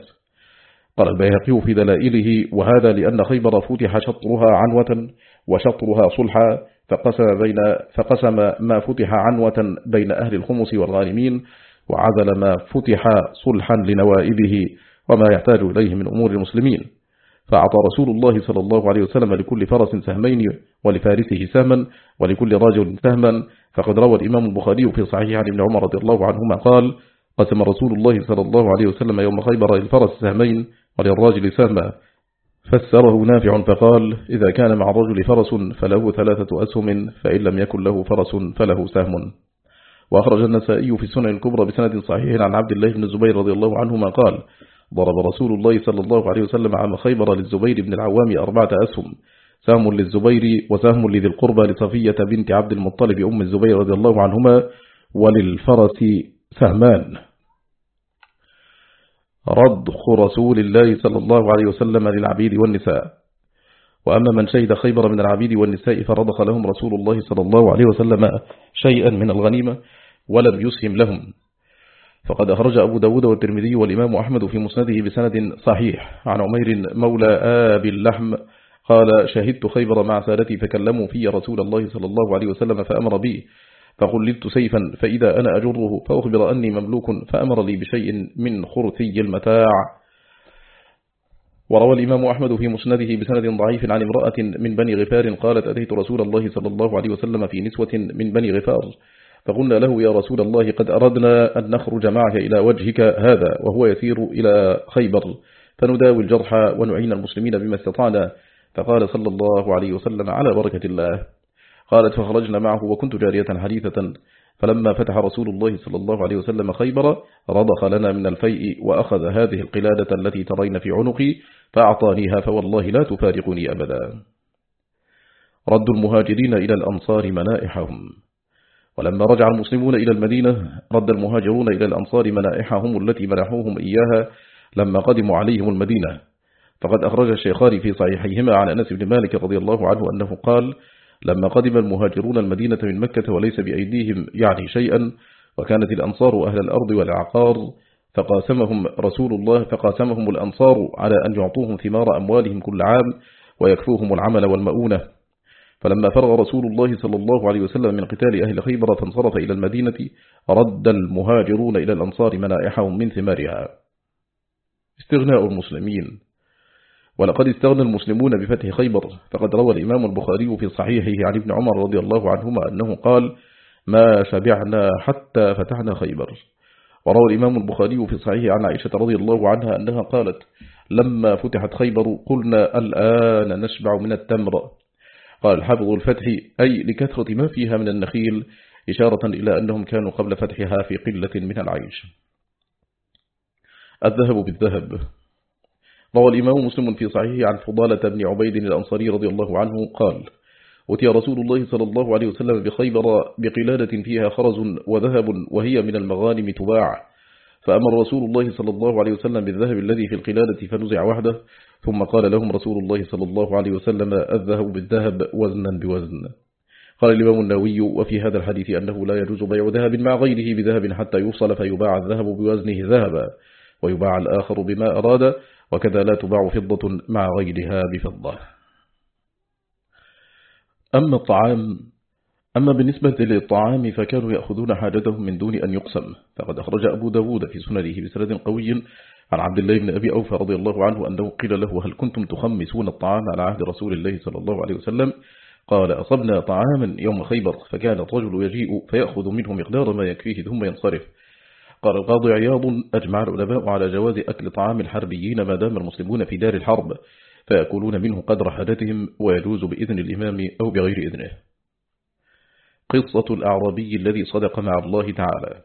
قال البيهقي في دلائله وهذا لأن خيبر فتح شطرها عنوة وشطرها صلحا فقسم, بين فقسم ما فتح عنوة بين أهل الخمس والغانمين وعزل ما فتح صلحا لنوائبه وما يحتاج إليه من أمور المسلمين. فأعطى رسول الله صلى الله عليه وسلم لكل فرس سهمين ولفارسه سهما ولكل رجل سهما. فقد روى الإمام البخاري في صحيح عن ابن عمر رضي الله عنهما قال قسم رسول الله صلى الله عليه وسلم يوم خيبر للفرس سهمين وللراجل سهما. فسره نافع فقال إذا كان مع الرجل فرس فله ثلاثة أسهم فإن لم يكن له فرس فله سهم. وأخرج النسائي في السنة الكبرى بسند صحيح عن عبد الله بن الزبير رضي الله عنهما قال ضرب رسول الله صلى الله عليه وسلم عام خيبر للزبير بن العوام أربعة أسهم سهم للزبير وسهم لذي القربى لصفية بنت عبد المطلب أم الزبير رضي الله عنهما وللفرس سهمان. رضخ رسول الله صلى الله عليه وسلم للعبيد والنساء. وأما من شهد خيبر من العبيد والنساء فرضخ لهم رسول الله صلى الله عليه وسلم شيئا من الغنيمة ولم يسهم لهم. فقد أخرج أبو داود والترمذي والإمام أحمد في مسنده بسند صحيح. عن عمير مولى آب اللحم قال شهدت خيبر مع سادتي فكلموا في رسول الله صلى الله عليه وسلم فأمر بي فقلدت سيفا فإذا أنا أجره فأخبر أني مملوك فأمر لي بشيء من خرثي المتاع. وروى الإمام أحمد في مسنده بسند ضعيف عن امرأة من بني غفار قالت أتيت رسول الله صلى الله عليه وسلم في نسوة من بني غفار. فقلنا له يا رسول الله قد أردنا أن نخرج معك إلى وجهك هذا وهو يسير إلى خيبر. فنداوي الجرح ونعين المسلمين بما استطعنا. فقال صلى الله عليه وسلم على بركة الله. قالت فخرجنا معه وكنت جارية حديثة. فلما فتح رسول الله صلى الله عليه وسلم خيبر رضخ لنا من الفيء وأخذ هذه القلادة التي ترين في عنقي فأعطانيها فوالله لا تفارقني أبدا. رد المهاجرين إلى الأنصار منائحهم. ولما رجع المسلمون إلى المدينة رد المهاجرون إلى الأنصار منائحهم التي منحوهم إياها لما قدموا عليهم المدينة. فقد أخرج الشيخان في صحيحيهما عن أنس بن مالك رضي الله عنه أنه قال لما قدم المهاجرون المدينة من مكة وليس بأيديهم يعني شيئا وكانت الأنصار أهل الأرض والعقار فقاسمهم رسول الله فقاسمهم الأنصار على أن يعطوهم ثمار أموالهم كل عام ويكفوهم العمل والمؤونة. فلما فرغ رسول الله صلى الله عليه وسلم من قتال أهل خيبر فانصرف إلى المدينة رد المهاجرون إلى الأنصار منائحهم من ثمارها. استغناء المسلمين. ولقد استغنى المسلمون بفتح خيبر. فقد روى الإمام البخاري في صحيحه عن ابن عمر رضي الله عنهما أنه قال ما شبعنا حتى فتحنا خيبر. وروى الإمام البخاري في صحيح عن عائشة رضي الله عنها أنها قالت لما فتحت خيبر قلنا الآن نشبع من التمر. قال الحافظ الفتح أي لكثرة ما فيها من النخيل إشارة إلى أنهم كانوا قبل فتحها في قلة من العيش. الذهب بالذهب. روى الإمام مسلم في صحيحه عن فضالة بن عبيد الأنصاري رضي الله عنه قال أتي رسول الله صلى الله عليه وسلم بخيبر بقلادة فيها خرز وذهب وهي من المغانم تباع. فأمر رسول الله صلى الله عليه وسلم بالذهب الذي في القلادة فنزع وحده ثم قال لهم رسول الله صلى الله عليه وسلم الذهب بالذهب وزنا بوزن. قال الإمام النووي وفي هذا الحديث أنه لا يجوز بيع ذهب مع غيره بذهب حتى يوصل فيباع الذهب بوزنه ذهبا ويباع الآخر بما أراد وكذا لا تباع فضة مع غيرها بفضة. أما الطعام أما بالنسبة للطعام فكانوا يأخذون حاجتهم من دون أن يقسم. فقد أخرج أبو داود في سنده بسند قوي عن عبد الله بن أبي أوفى رضي الله عنه أنه قيل له هل كنتم تخمسون الطعام على عهد رسول الله صلى الله عليه وسلم؟ قال أصبنا طعاما يوم خيبر. فكان الرجل يجيء فيأخذ منه مقدار ما يكفيه ثم ينصرف. قال القاضي عياض أجمع العلماء على جواز أكل طعام الحربيين ما دام المسلمون في دار الحرب فيأكلون منه قدر حاجتهم ويجوز بإذن الإمام أو بغير إذنه. قصة الأعرابي الذي صدق مع الله تعالى.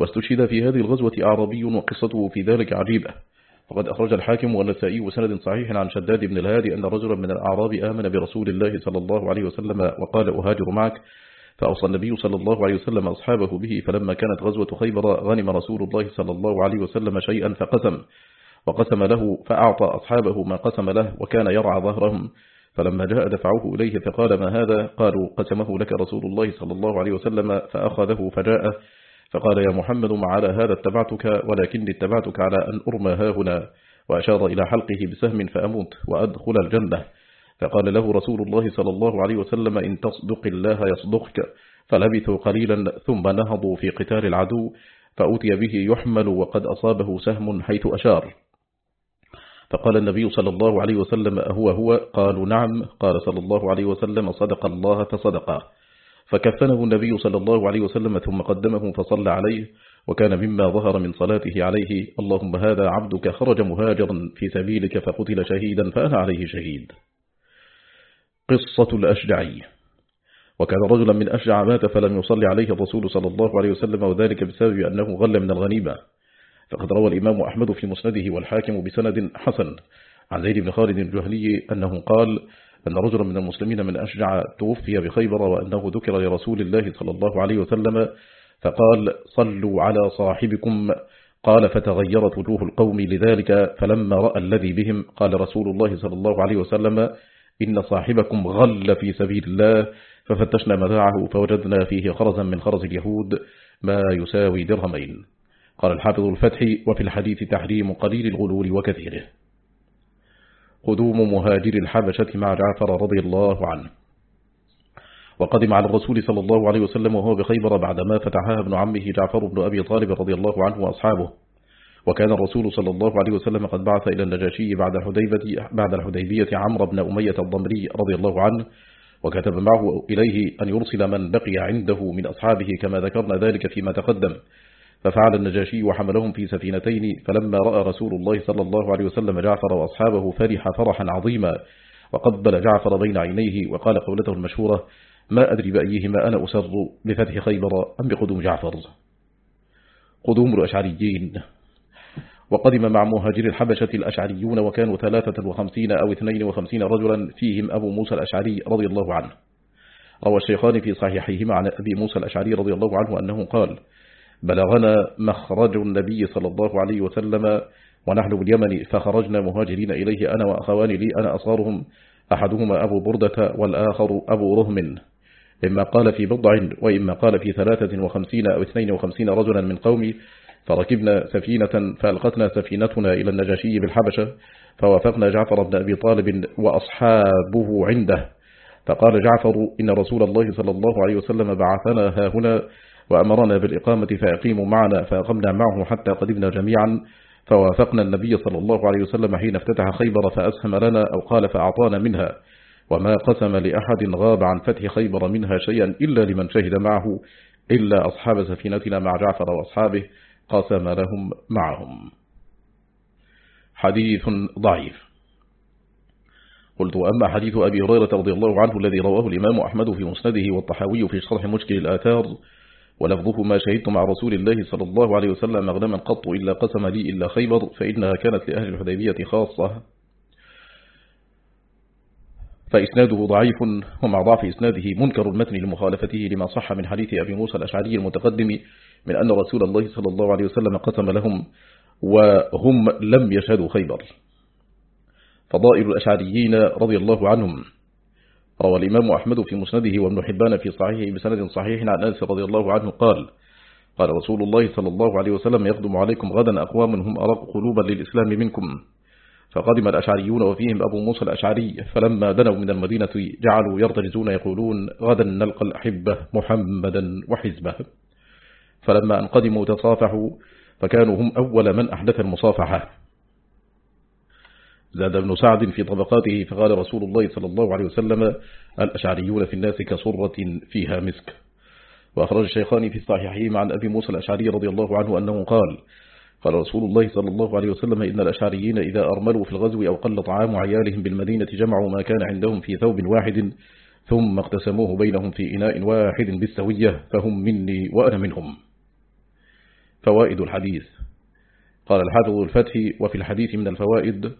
واستشهد في هذه الغزوة أعرابي وقصته في ذلك عجيبة. وقد أخرج الحاكم والنسائي وسند صحيح عن شداد بن الهادي أن رجلا من الأعراب آمن برسول الله صلى الله عليه وسلم وقال أهاجر معك. فأوصى النبي صلى الله عليه وسلم أصحابه به فلما كانت غزوة خيبر غنم رسول الله صلى الله عليه وسلم شيئا فقسم. وقسم له فأعطى أصحابه ما قسم له وكان يرعى ظهرهم. فلما جاء دفعوه إليه فقال ما هذا؟ قالوا قسمه لك رسول الله صلى الله عليه وسلم فأخذه فجاء فقال يا محمد ما على هذا اتبعتك ولكني اتبعتك على أن أرمى هاهنا وأشار إلى حلقه بسهم فأموت وأدخل الجنة. فقال له رسول الله صلى الله عليه وسلم إن تصدق الله يصدقك. فلبثوا قليلا ثم نهضوا في قتال العدو. فأتي به يحمل وقد أصابه سهم حيث أشار. فقال النبي صلى الله عليه وسلم أهو هو قالوا نعم قال صلى الله عليه وسلم صدق الله فصدق. فكفنه النبي صلى الله عليه وسلم ثم قدمه فصلى عليه وكان مما ظهر من صلاته عليه اللهم هذا عبدك خرج مهاجرا في سبيلك فقتل شهيدا فأنا عليه شهيد. قصة الأشجعي. وكان رجلا من أشجع مات فلم يصلي عليه الرسول صلى الله عليه وسلم وذلك بسبب أنه غل من الغنيمة. فقد روى الإمام أحمد في مسنده والحاكم بسند حسن. عن زيد بن خالد الجهني أنه قال أن رجلا من المسلمين من أشجع توفي بخيبر وأنه ذكر لرسول الله صلى الله عليه وسلم فقال صلوا على صاحبكم. قال فتغيرت وجوه القوم لذلك فلما رأى الذي بهم قال رسول الله صلى الله عليه وسلم إن صاحبكم غل في سبيل الله ففتشنا متاعه فوجدنا فيه خرزا من خرز اليهود ما يساوي درهمين. قال الحافظ الفتح وفي الحديث تحريم قليل الغلول وكثيره. قدوم مهاجر الحبشة مع جعفر رضي الله عنه. وقدم على الرسول صلى الله عليه وسلم وهو بخيبر بعدما فتحها ابن عمه جعفر بن أبي طالب رضي الله عنه وأصحابه. وكان الرسول صلى الله عليه وسلم قد بعث إلى النجاشي بعد الحديبية, بعد الحديبية عمرو بن أمية الضمري رضي الله عنه وكتب معه إليه أن يرسل من بقي عنده من أصحابه كما ذكرنا ذلك فيما تقدم. ففعل النجاشي وحملهم في سفينتين فلما رأى رسول الله صلى الله عليه وسلم جعفر وأصحابه فرح فرحا عظيما وقبل جعفر بين عينيه وقال قولته المشهورة ما أدري بأيهما أنا أسر بفتح خيبر أم بقدوم جعفر. قدوم الأشعريين. وقدم مع مهاجر الحبشة الأشعريون وكانوا ثلاثة وخمسين أو اثنين وخمسين رجلا فيهم أبو موسى الأشعري رضي الله عنه. روى الشيخان في صحيحيهما عن أبي موسى الأشعري رضي الله عنه أنه قال بلغنا مخرج النبي صلى الله عليه وسلم ونحن باليمن فخرجنا مهاجرين إليه أنا وأخوان لي أنا أصارهم أحدهما أبو بردة والآخر أبو رهم. إما قال في بضع وإما قال في ثلاثة وخمسين أو اثنين وخمسين رجلا من قومي فركبنا سفينة فألقتنا سفينتنا إلى النجاشي بالحبشة فوافقنا جعفر بن أبي طالب وأصحابه عنده. فقال جعفر إن رسول الله صلى الله عليه وسلم بعثنا ها هنا وأمرنا بالإقامة فأقيموا معنا فأقمنا معه حتى قدمنا جميعا. فوافقنا النبي صلى الله عليه وسلم حين افتتح خيبر فأسهم لنا أو قال فأعطانا منها. وما قسم لأحد غاب عن فتح خيبر منها شيئا إلا لمن شهد معه إلا أصحاب سفينتنا مع جعفر وأصحابه قسم لهم معهم. حديث ضعيف. قلت وأما حديث أبي هريرة رضي الله عنه الذي رواه الإمام أحمد في مسنده والطحاوي في شرح مشكل الآثار ولفظه ما شهدت مع رسول الله صلى الله عليه وسلم مغنما قط إلا قسم لي إلا خيبر فإنها كانت لأهل الحديبية خاصة. فإسناده ضعيف ومع ضعف إسناده منكر المتن لمخالفته لما صح من حديث أبي موسى الأشعري المتقدم من أن رسول الله صلى الله عليه وسلم قسم لهم وهم لم يشهدوا خيبر. فضائل الأشعريين رضي الله عنهم روى الإمام أحمد في مسنده وابن حبان في صحيحه بسند صحيح عن أنس رضي الله عنه قال قال رسول الله صلى الله عليه وسلم يقدم عليكم غدا أقوام هم أرق قلوبا للإسلام منكم. فقدم الأشعريون وفيهم أبو موسى الأشعري فلما دنوا من المدينة جعلوا يرتجزون يقولون غدا نلقى الأحبة محمدا وحزبه. فلما أن قدموا تصافحوا فكانوا هم أول من أحدث المصافحة. زاد ابن سعد في طبقاته فقال رسول الله صلى الله عليه وسلم الأشعريون في الناس كصرة فيها مسك. وأخرج الشيخان في صحيحهما عن أبي موسى الأشعري رضي الله عنه أنه قال قال رسول الله صلى الله عليه وسلم إن الأشعريين إذا أرملوا في الغزو أو قل طعام عيالهم بالمدينة جمعوا ما كان عندهم في ثوب واحد ثم اقتسموه بينهم في إناء واحد بالسوية فهم مني وأنا منهم. فوائد الحديث. قال الحافظ الفتح وفي الحديث من الفوائد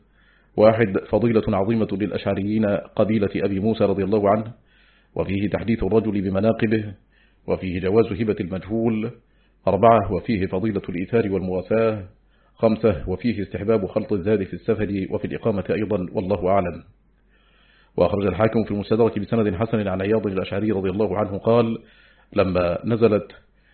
واحد فضيلة عظيمة للأشعريين قبيلة أبي موسى رضي الله عنه وفيه تحديث الرجل بمناقبه وفيه جواز هبة المجهول أربعة وفيه فضيلة الإيثار والمواساة خمسة وفيه استحباب خلط الزاد في السفر وفي الإقامة أيضا والله أعلم. وأخرج الحاكم في المستدرك بسند حسن عن عياض الأشعري رضي الله عنه قال لما نزلت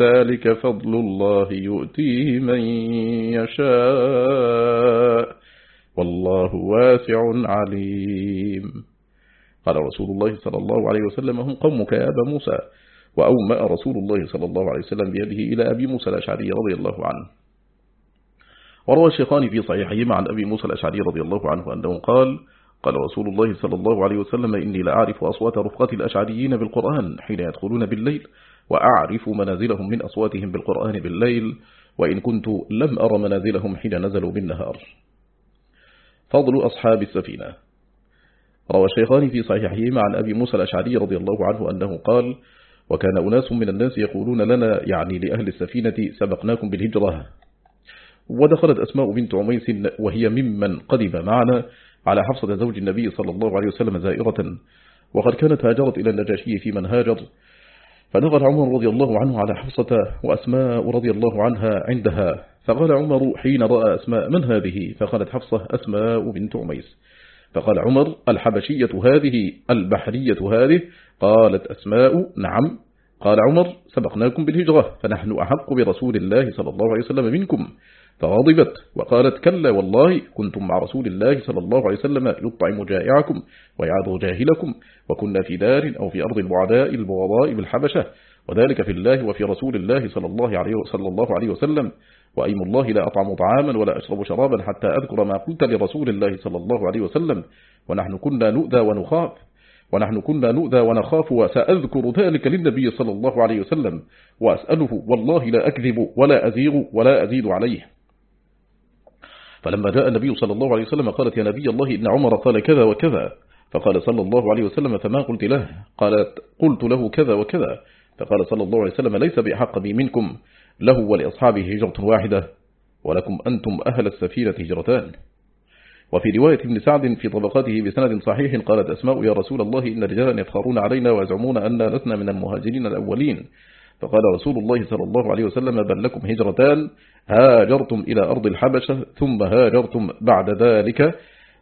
ذلك فضل الله يؤتيه من يشاء والله واسع عليم. قال رسول الله صلى الله عليه وسلم هم قومك يا أبا موسى. وأومأ رسول الله صلى الله عليه وسلم بيده إلى أبي موسى الأشعري رضي الله عنه. وروى الشيخان في صحيحهما عن أبي موسى الأشعري رضي الله عنه أنه قال قال رسول الله صلى الله عليه وسلم إني لأعرف أصوات رفقة الأشعريين بالقرآن حين يدخلون بالليل وأعرف منازلهم من أصواتهم بالقرآن بالليل وإن كنت لم أر منازلهم حين نزلوا بالنهار. فضل أصحاب السفينة. روى الشيخان في صحيحهما عن أبي موسى الأشعري رضي الله عنه أنه قال وكان أناس من الناس يقولون لنا يعني لأهل السفينة سبقناكم بالهجرة. ودخلت أسماء بنت عميس وهي ممن قدم معنا على حفصة زوج النبي صلى الله عليه وسلم زائرة. وقد كانت هاجرت إلى النجاشي في من هاجر. فنظر عمر رضي الله عنه على حفصة وأسماء رضي الله عنها عندها فقال عمر حين رأى أسماء من هذه؟ فقالت حفصة أسماء بنت عميس. فقال عمر الحبشية هذه البحرية هذه؟ قالت أسماء نعم. قال عمر سبقناكم بالهجرة فنحن أحق برسول الله صلى الله عليه وسلم منكم. فغضبت وقالت كلا والله كنتم مع رسول الله صلى الله عليه وسلم يطعم جائعكم ويعظ جاهلكم وكنا في دار أو في أرض البعداء البغضاء بالحبشة وذلك في الله وفي رسول الله صلى الله عليه صلى الله عليه وسلم وأيم الله لا أطعم طعاما ولا أشرب شرابا حتى أذكر ما قلت لرسول الله صلى الله عليه وسلم ونحن كنا نؤذى ونخاف ونحن كنا نؤذى ونخاف وسأذكر ذلك للنبي صلى الله عليه وسلم وأسأله والله لا أكذب ولا أزيغ ولا أزيد عليه فلما جاء النبي صلى الله عليه وسلم قالت يا نبي الله إن عمر قال كذا وكذا. فقال صلى الله عليه وسلم فما قلت له؟ قالت قلت له كذا وكذا. فقال صلى الله عليه وسلم ليس بأحق بي منكم. له ولأصحابه هجرة واحدة. ولكم أنتم أهل السفينة هجرتان. وفي رواية ابن سعد في طبقاته بسند صحيح قالت أسماء يا رسول الله إن رجالا يفخرون علينا ويزعمون أن لسنا من المهاجرين الأولين. فقال رسول الله صلى الله عليه وسلم بل لكم هجرتان. هاجرتم إلى أرض الحبشة ثم هاجرتم بعد ذلك.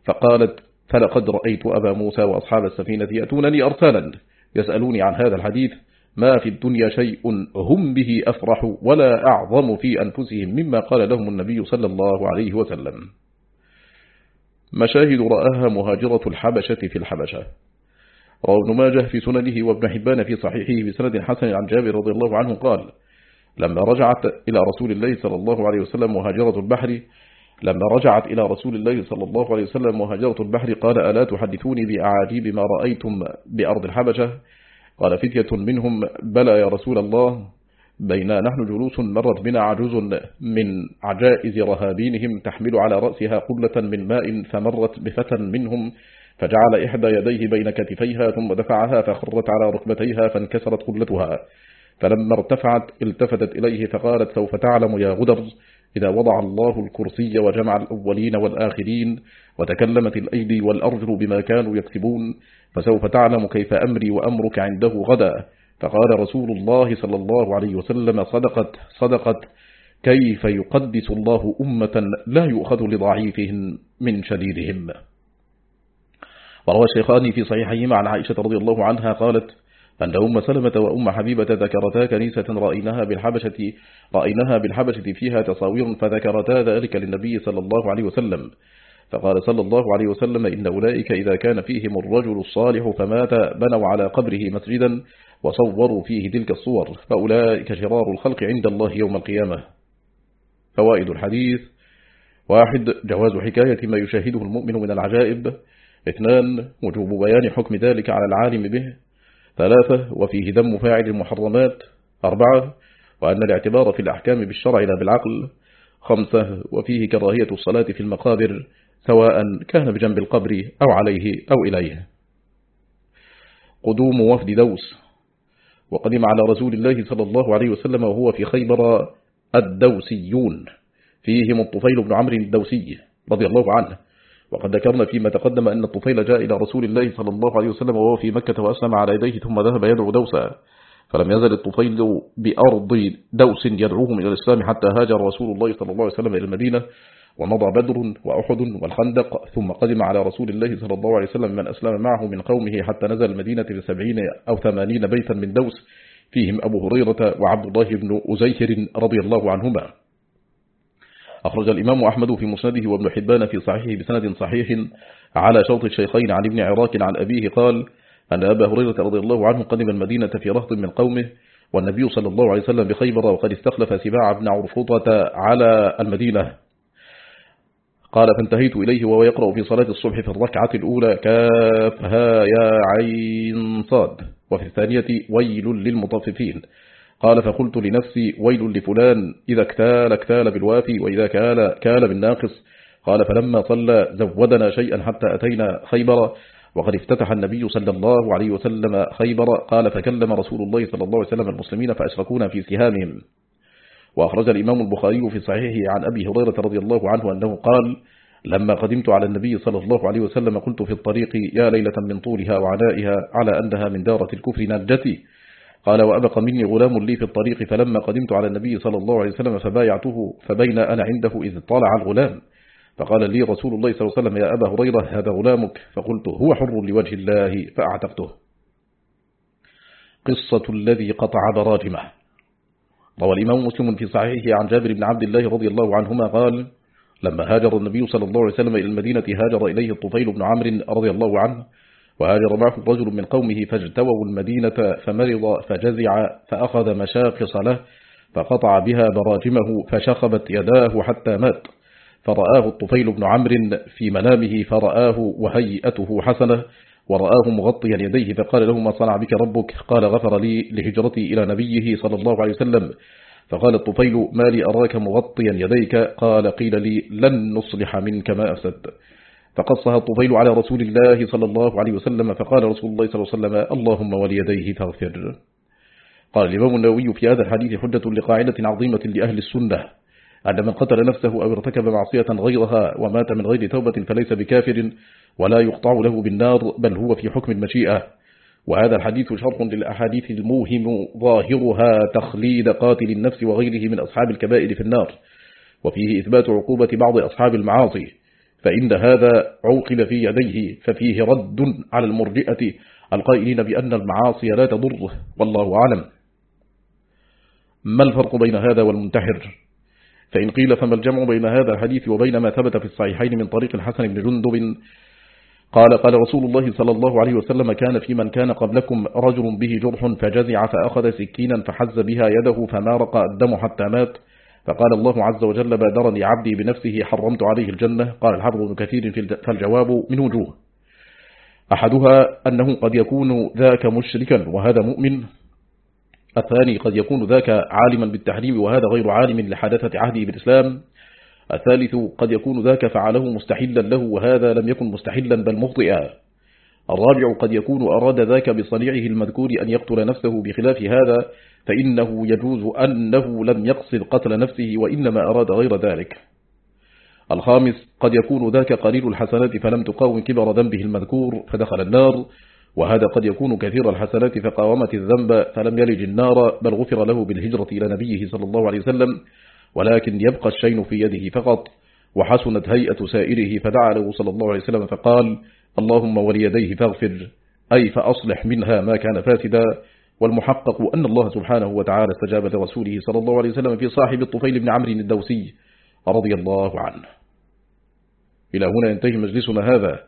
فقالت فلقد رأيت أبا موسى وأصحاب السفينة يأتونني أرسالا يسألوني عن هذا الحديث. ما في الدنيا شيء هم به أفرح ولا أعظم في أنفسهم مما قال لهم النبي صلى الله عليه وسلم. مشاهد رآها مهاجرة الحبشة في الحبشة. روى ابن ماجه في سننه وابن حبان في صحيحه بسند حسن عن جابر رضي الله عنه قال لما رجعت إلى رسول الله صلى الله عليه وسلم مهاجرة البحر لما رجعت إلى رسول الله صلى الله عليه وسلم مهاجرة البحر قال ألا تحدثوني بأعاجيب ما رأيتم بأرض الحبشة؟ قال فتية منهم بلى يا رسول الله بين نحن جلوس مرت بنا عجوز من عجائز رهابينهم تحمل على رأسها قبلة من ماء فمرت بفتى منهم فجعل إحدى يديه بين كتفيها ثم دفعها فخرت على ركبتيها فانكسرت قبلتها فلما ارتفعت التفتت إليه فقالت سوف تعلم يا غدر إذا وضع الله الكرسي وجمع الأولين والآخرين وتكلمت الأيدي والأرجل بما كانوا يكتبون فسوف تعلم كيف أمري وأمرك عنده غدا. فقال رسول الله صلى الله عليه وسلم صدقت صدقت كيف يقدس الله أمة لا يؤخذ لضعيفهم من شديدهم. وروى الشيخان في صحيحهما عن عائشة رضي الله عنها قالت أن أم سلمة وأم حبيبة ذكرتا كنيسة رأيناها بالحبشة, رأيناها بالحبشة فيها تصاوير فذكرتا ذلك للنبي صلى الله عليه وسلم. فقال صلى الله عليه وسلم إن أولئك إذا كان فيهم الرجل الصالح فمات بنوا على قبره مسجدا وصوروا فيه تلك الصور. فأولئك شرار الخلق عند الله يوم القيامة. فوائد الحديث واحد جواز حكاية ما يشاهده المؤمن من العجائب. اثنان وجوب بيان حكم ذلك على العالم به. ثلاثة وفيه ذم فاعل المحرمات أربعة وأن الاعتبار في الأحكام بالشرع لا بالعقل خمسة وفيه كراهية الصلاة في المقابر سواء كان بجنب القبر أو عليه أو إليه. قدوم وفد دوس. وقدم على رسول الله صلى الله عليه وسلم وهو في خيبر الدوسيون. فيهم الطفيل بن عمرو الدوسي رضي الله عنه. وقد ذكرنا فيما تقدم أن الطفيل جاء إلى رسول الله صلى الله عليه وسلم وهو في مكة وأسلم على يديه ثم ذهب يدعو دوسا. فلم يزل الطفيل بأرض دوس يدعوهم إلى الإسلام حتى هاجر رسول الله صلى الله عليه وسلم إلى المدينة ومضى بدر وأحد والخندق ثم قدم على رسول الله صلى الله عليه وسلم من أسلم معه من قومه حتى نزل المدينة بسبعين أو ثمانين بيتا من دوس. فيهم أبو هريرة وعبد الله بن أزيهر رضي الله عنهما. أخرج الإمام أحمد في مسنده وابن حبان في صحيحه بسند صحيح على شرط الشيخين عن ابن عراك عن أبيه قال أن أبا هريرة رضي الله عنه قدم المدينة في رهط من قومه والنبي صلى الله عليه وسلم بخيبر وقد استخلف سباع بن عرفوطة على المدينة. قال فانتهيت إليه وهو يقرأ في صلاة الصبح في الركعة الأولى كافها يا عين صاد. وفي الثانية ويل للمطففين. قال فقلت لنفسي ويل لفلان إذا اكتال اكتال بالوافي وإذا كال كال بالناقص. قال فلما صلى زودنا شيئا حتى أتينا خيبر وقد افتتح النبي صلى الله عليه وسلم خيبر. قال فكلم رسول الله صلى الله عليه وسلم المسلمين فأشركونا في سهامهم. وأخرج الإمام البخاري في صحيحه عن أبي هريرة رضي الله عنه أنه قال لما قدمت على النبي صلى الله عليه وسلم قلت في الطريق يا ليلة من طولها وعنائها على أنها من دارة الكفر نجتي قال وأبق مني غلام لي في الطريق فلما قدمت على النبي صلى الله عليه وسلم فبايعته فبين أنا عنده إذ طلع الغلام. فقال لي رسول الله صلى الله عليه وسلم يا أبا هريرة هذا غلامك؟ فقلت هو حر لوجه الله فأعتقته. قصة الذي قطع براجمه. روى الإمام مسلم في صحيحه عن جابر بن عبد الله رضي الله عنهما قال لما هاجر النبي صلى الله عليه وسلم إلى المدينة هاجر إليه الطفيل بن عمرو رضي الله عنه وهاجر معه رجل من قومه فاجتووا المدينة فمرض فجزع فأخذ مشاقص له فقطع بها براجمه فشخبت يداه حتى مات. فرآه الطفيل بن عمرو في منامه فرآه وهيئته حسنة ورآه مغطيا يديه فقال له ما صنع بك ربك؟ قال غفر لي لهجرتي إلى نبيه صلى الله عليه وسلم. فقال الطفيل ما لي أراك مغطيا يديك؟ قال قيل لي لن نصلح منك ما أفسد فقصها الطفيل على رسول الله صلى الله عليه وسلم فقال رسول الله صلى الله عليه وسلم اللهم وليديه فاغفر. قال الإمام النووي في هذا الحديث حجة لقاعدة عظيمة لأهل السنة أن من قتل نفسه أو ارتكب معصية غيرها ومات من غير توبة فليس بكافر ولا يقطع له بالنار بل هو في حكم المشيئة. وهذا الحديث شرح للأحاديث الموهم ظاهرها تخليد قاتل النفس وغيره من أصحاب الكبائر في النار وفيه إثبات عقوبة بعض أصحاب المعاصي. فإن هذا عوقل في يديه ففيه رد على المرجئة القائلين بأن المعاصي لا تضره والله أعلم. ما الفرق بين هذا والمنتحر؟ فإن قيل فما الجمع بين هذا الحديث وبين ما ثبت في الصحيحين من طريق الحسن بن جندب؟ قال قال رسول الله صلى الله عليه وسلم كان في من كان قبلكم رجل به جرح فجزع فأخذ سكينا فحز بها يده فمارق الدم حتى مات. فقال الله عز وجل بادرني عبدي بنفسه حرمت عليه الجنة. قال الحفظ بن كثير فالجواب من وجوه. أحدها أنه قد يكون ذاك مشركا وهذا مؤمن. الثاني قد يكون ذاك عالما بالتحريم وهذا غير عالم لحدثة عهده بالإسلام. الثالث قد يكون ذاك فعله مستحلا له وهذا لم يكن مستحلا بل مخطئا. الرابع قد يكون أراد ذاك بصنيعه المذكور أن يقتل نفسه بخلاف هذا فإنه يجوز أنه لم يقصد قتل نفسه وإنما أراد غير ذلك. الخامس قد يكون ذاك قليل الحسنات فلم تقاوم كبر ذنبه المذكور فدخل النار وهذا قد يكون كثير الحسنات فقاومت الذنب فلم يلج النار بل غفر له بالهجرة إلى نبيه صلى الله عليه وسلم ولكن يبقى الشين في يده فقط وحسنت هيئة سائره فدعا له صلى الله عليه وسلم فقال اللهم وليديه فاغفر أي فأصلح منها ما كان فاسدا والمحقق أن الله سبحانه وتعالى استجاب لرسوله صلى الله عليه وسلم في صاحب الطفيل بن عمرو الدوسي رضي الله عنه. إلى هنا ينتهي مجلسنا هذا.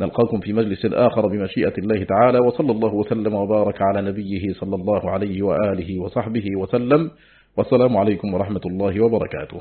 نلقاكم في مجلس آخر بمشيئة الله تعالى وصلى الله وسلم وبارك على نبيه صلى الله عليه وآله وصحبه وسلم. والسلام عليكم ورحمة الله وبركاته.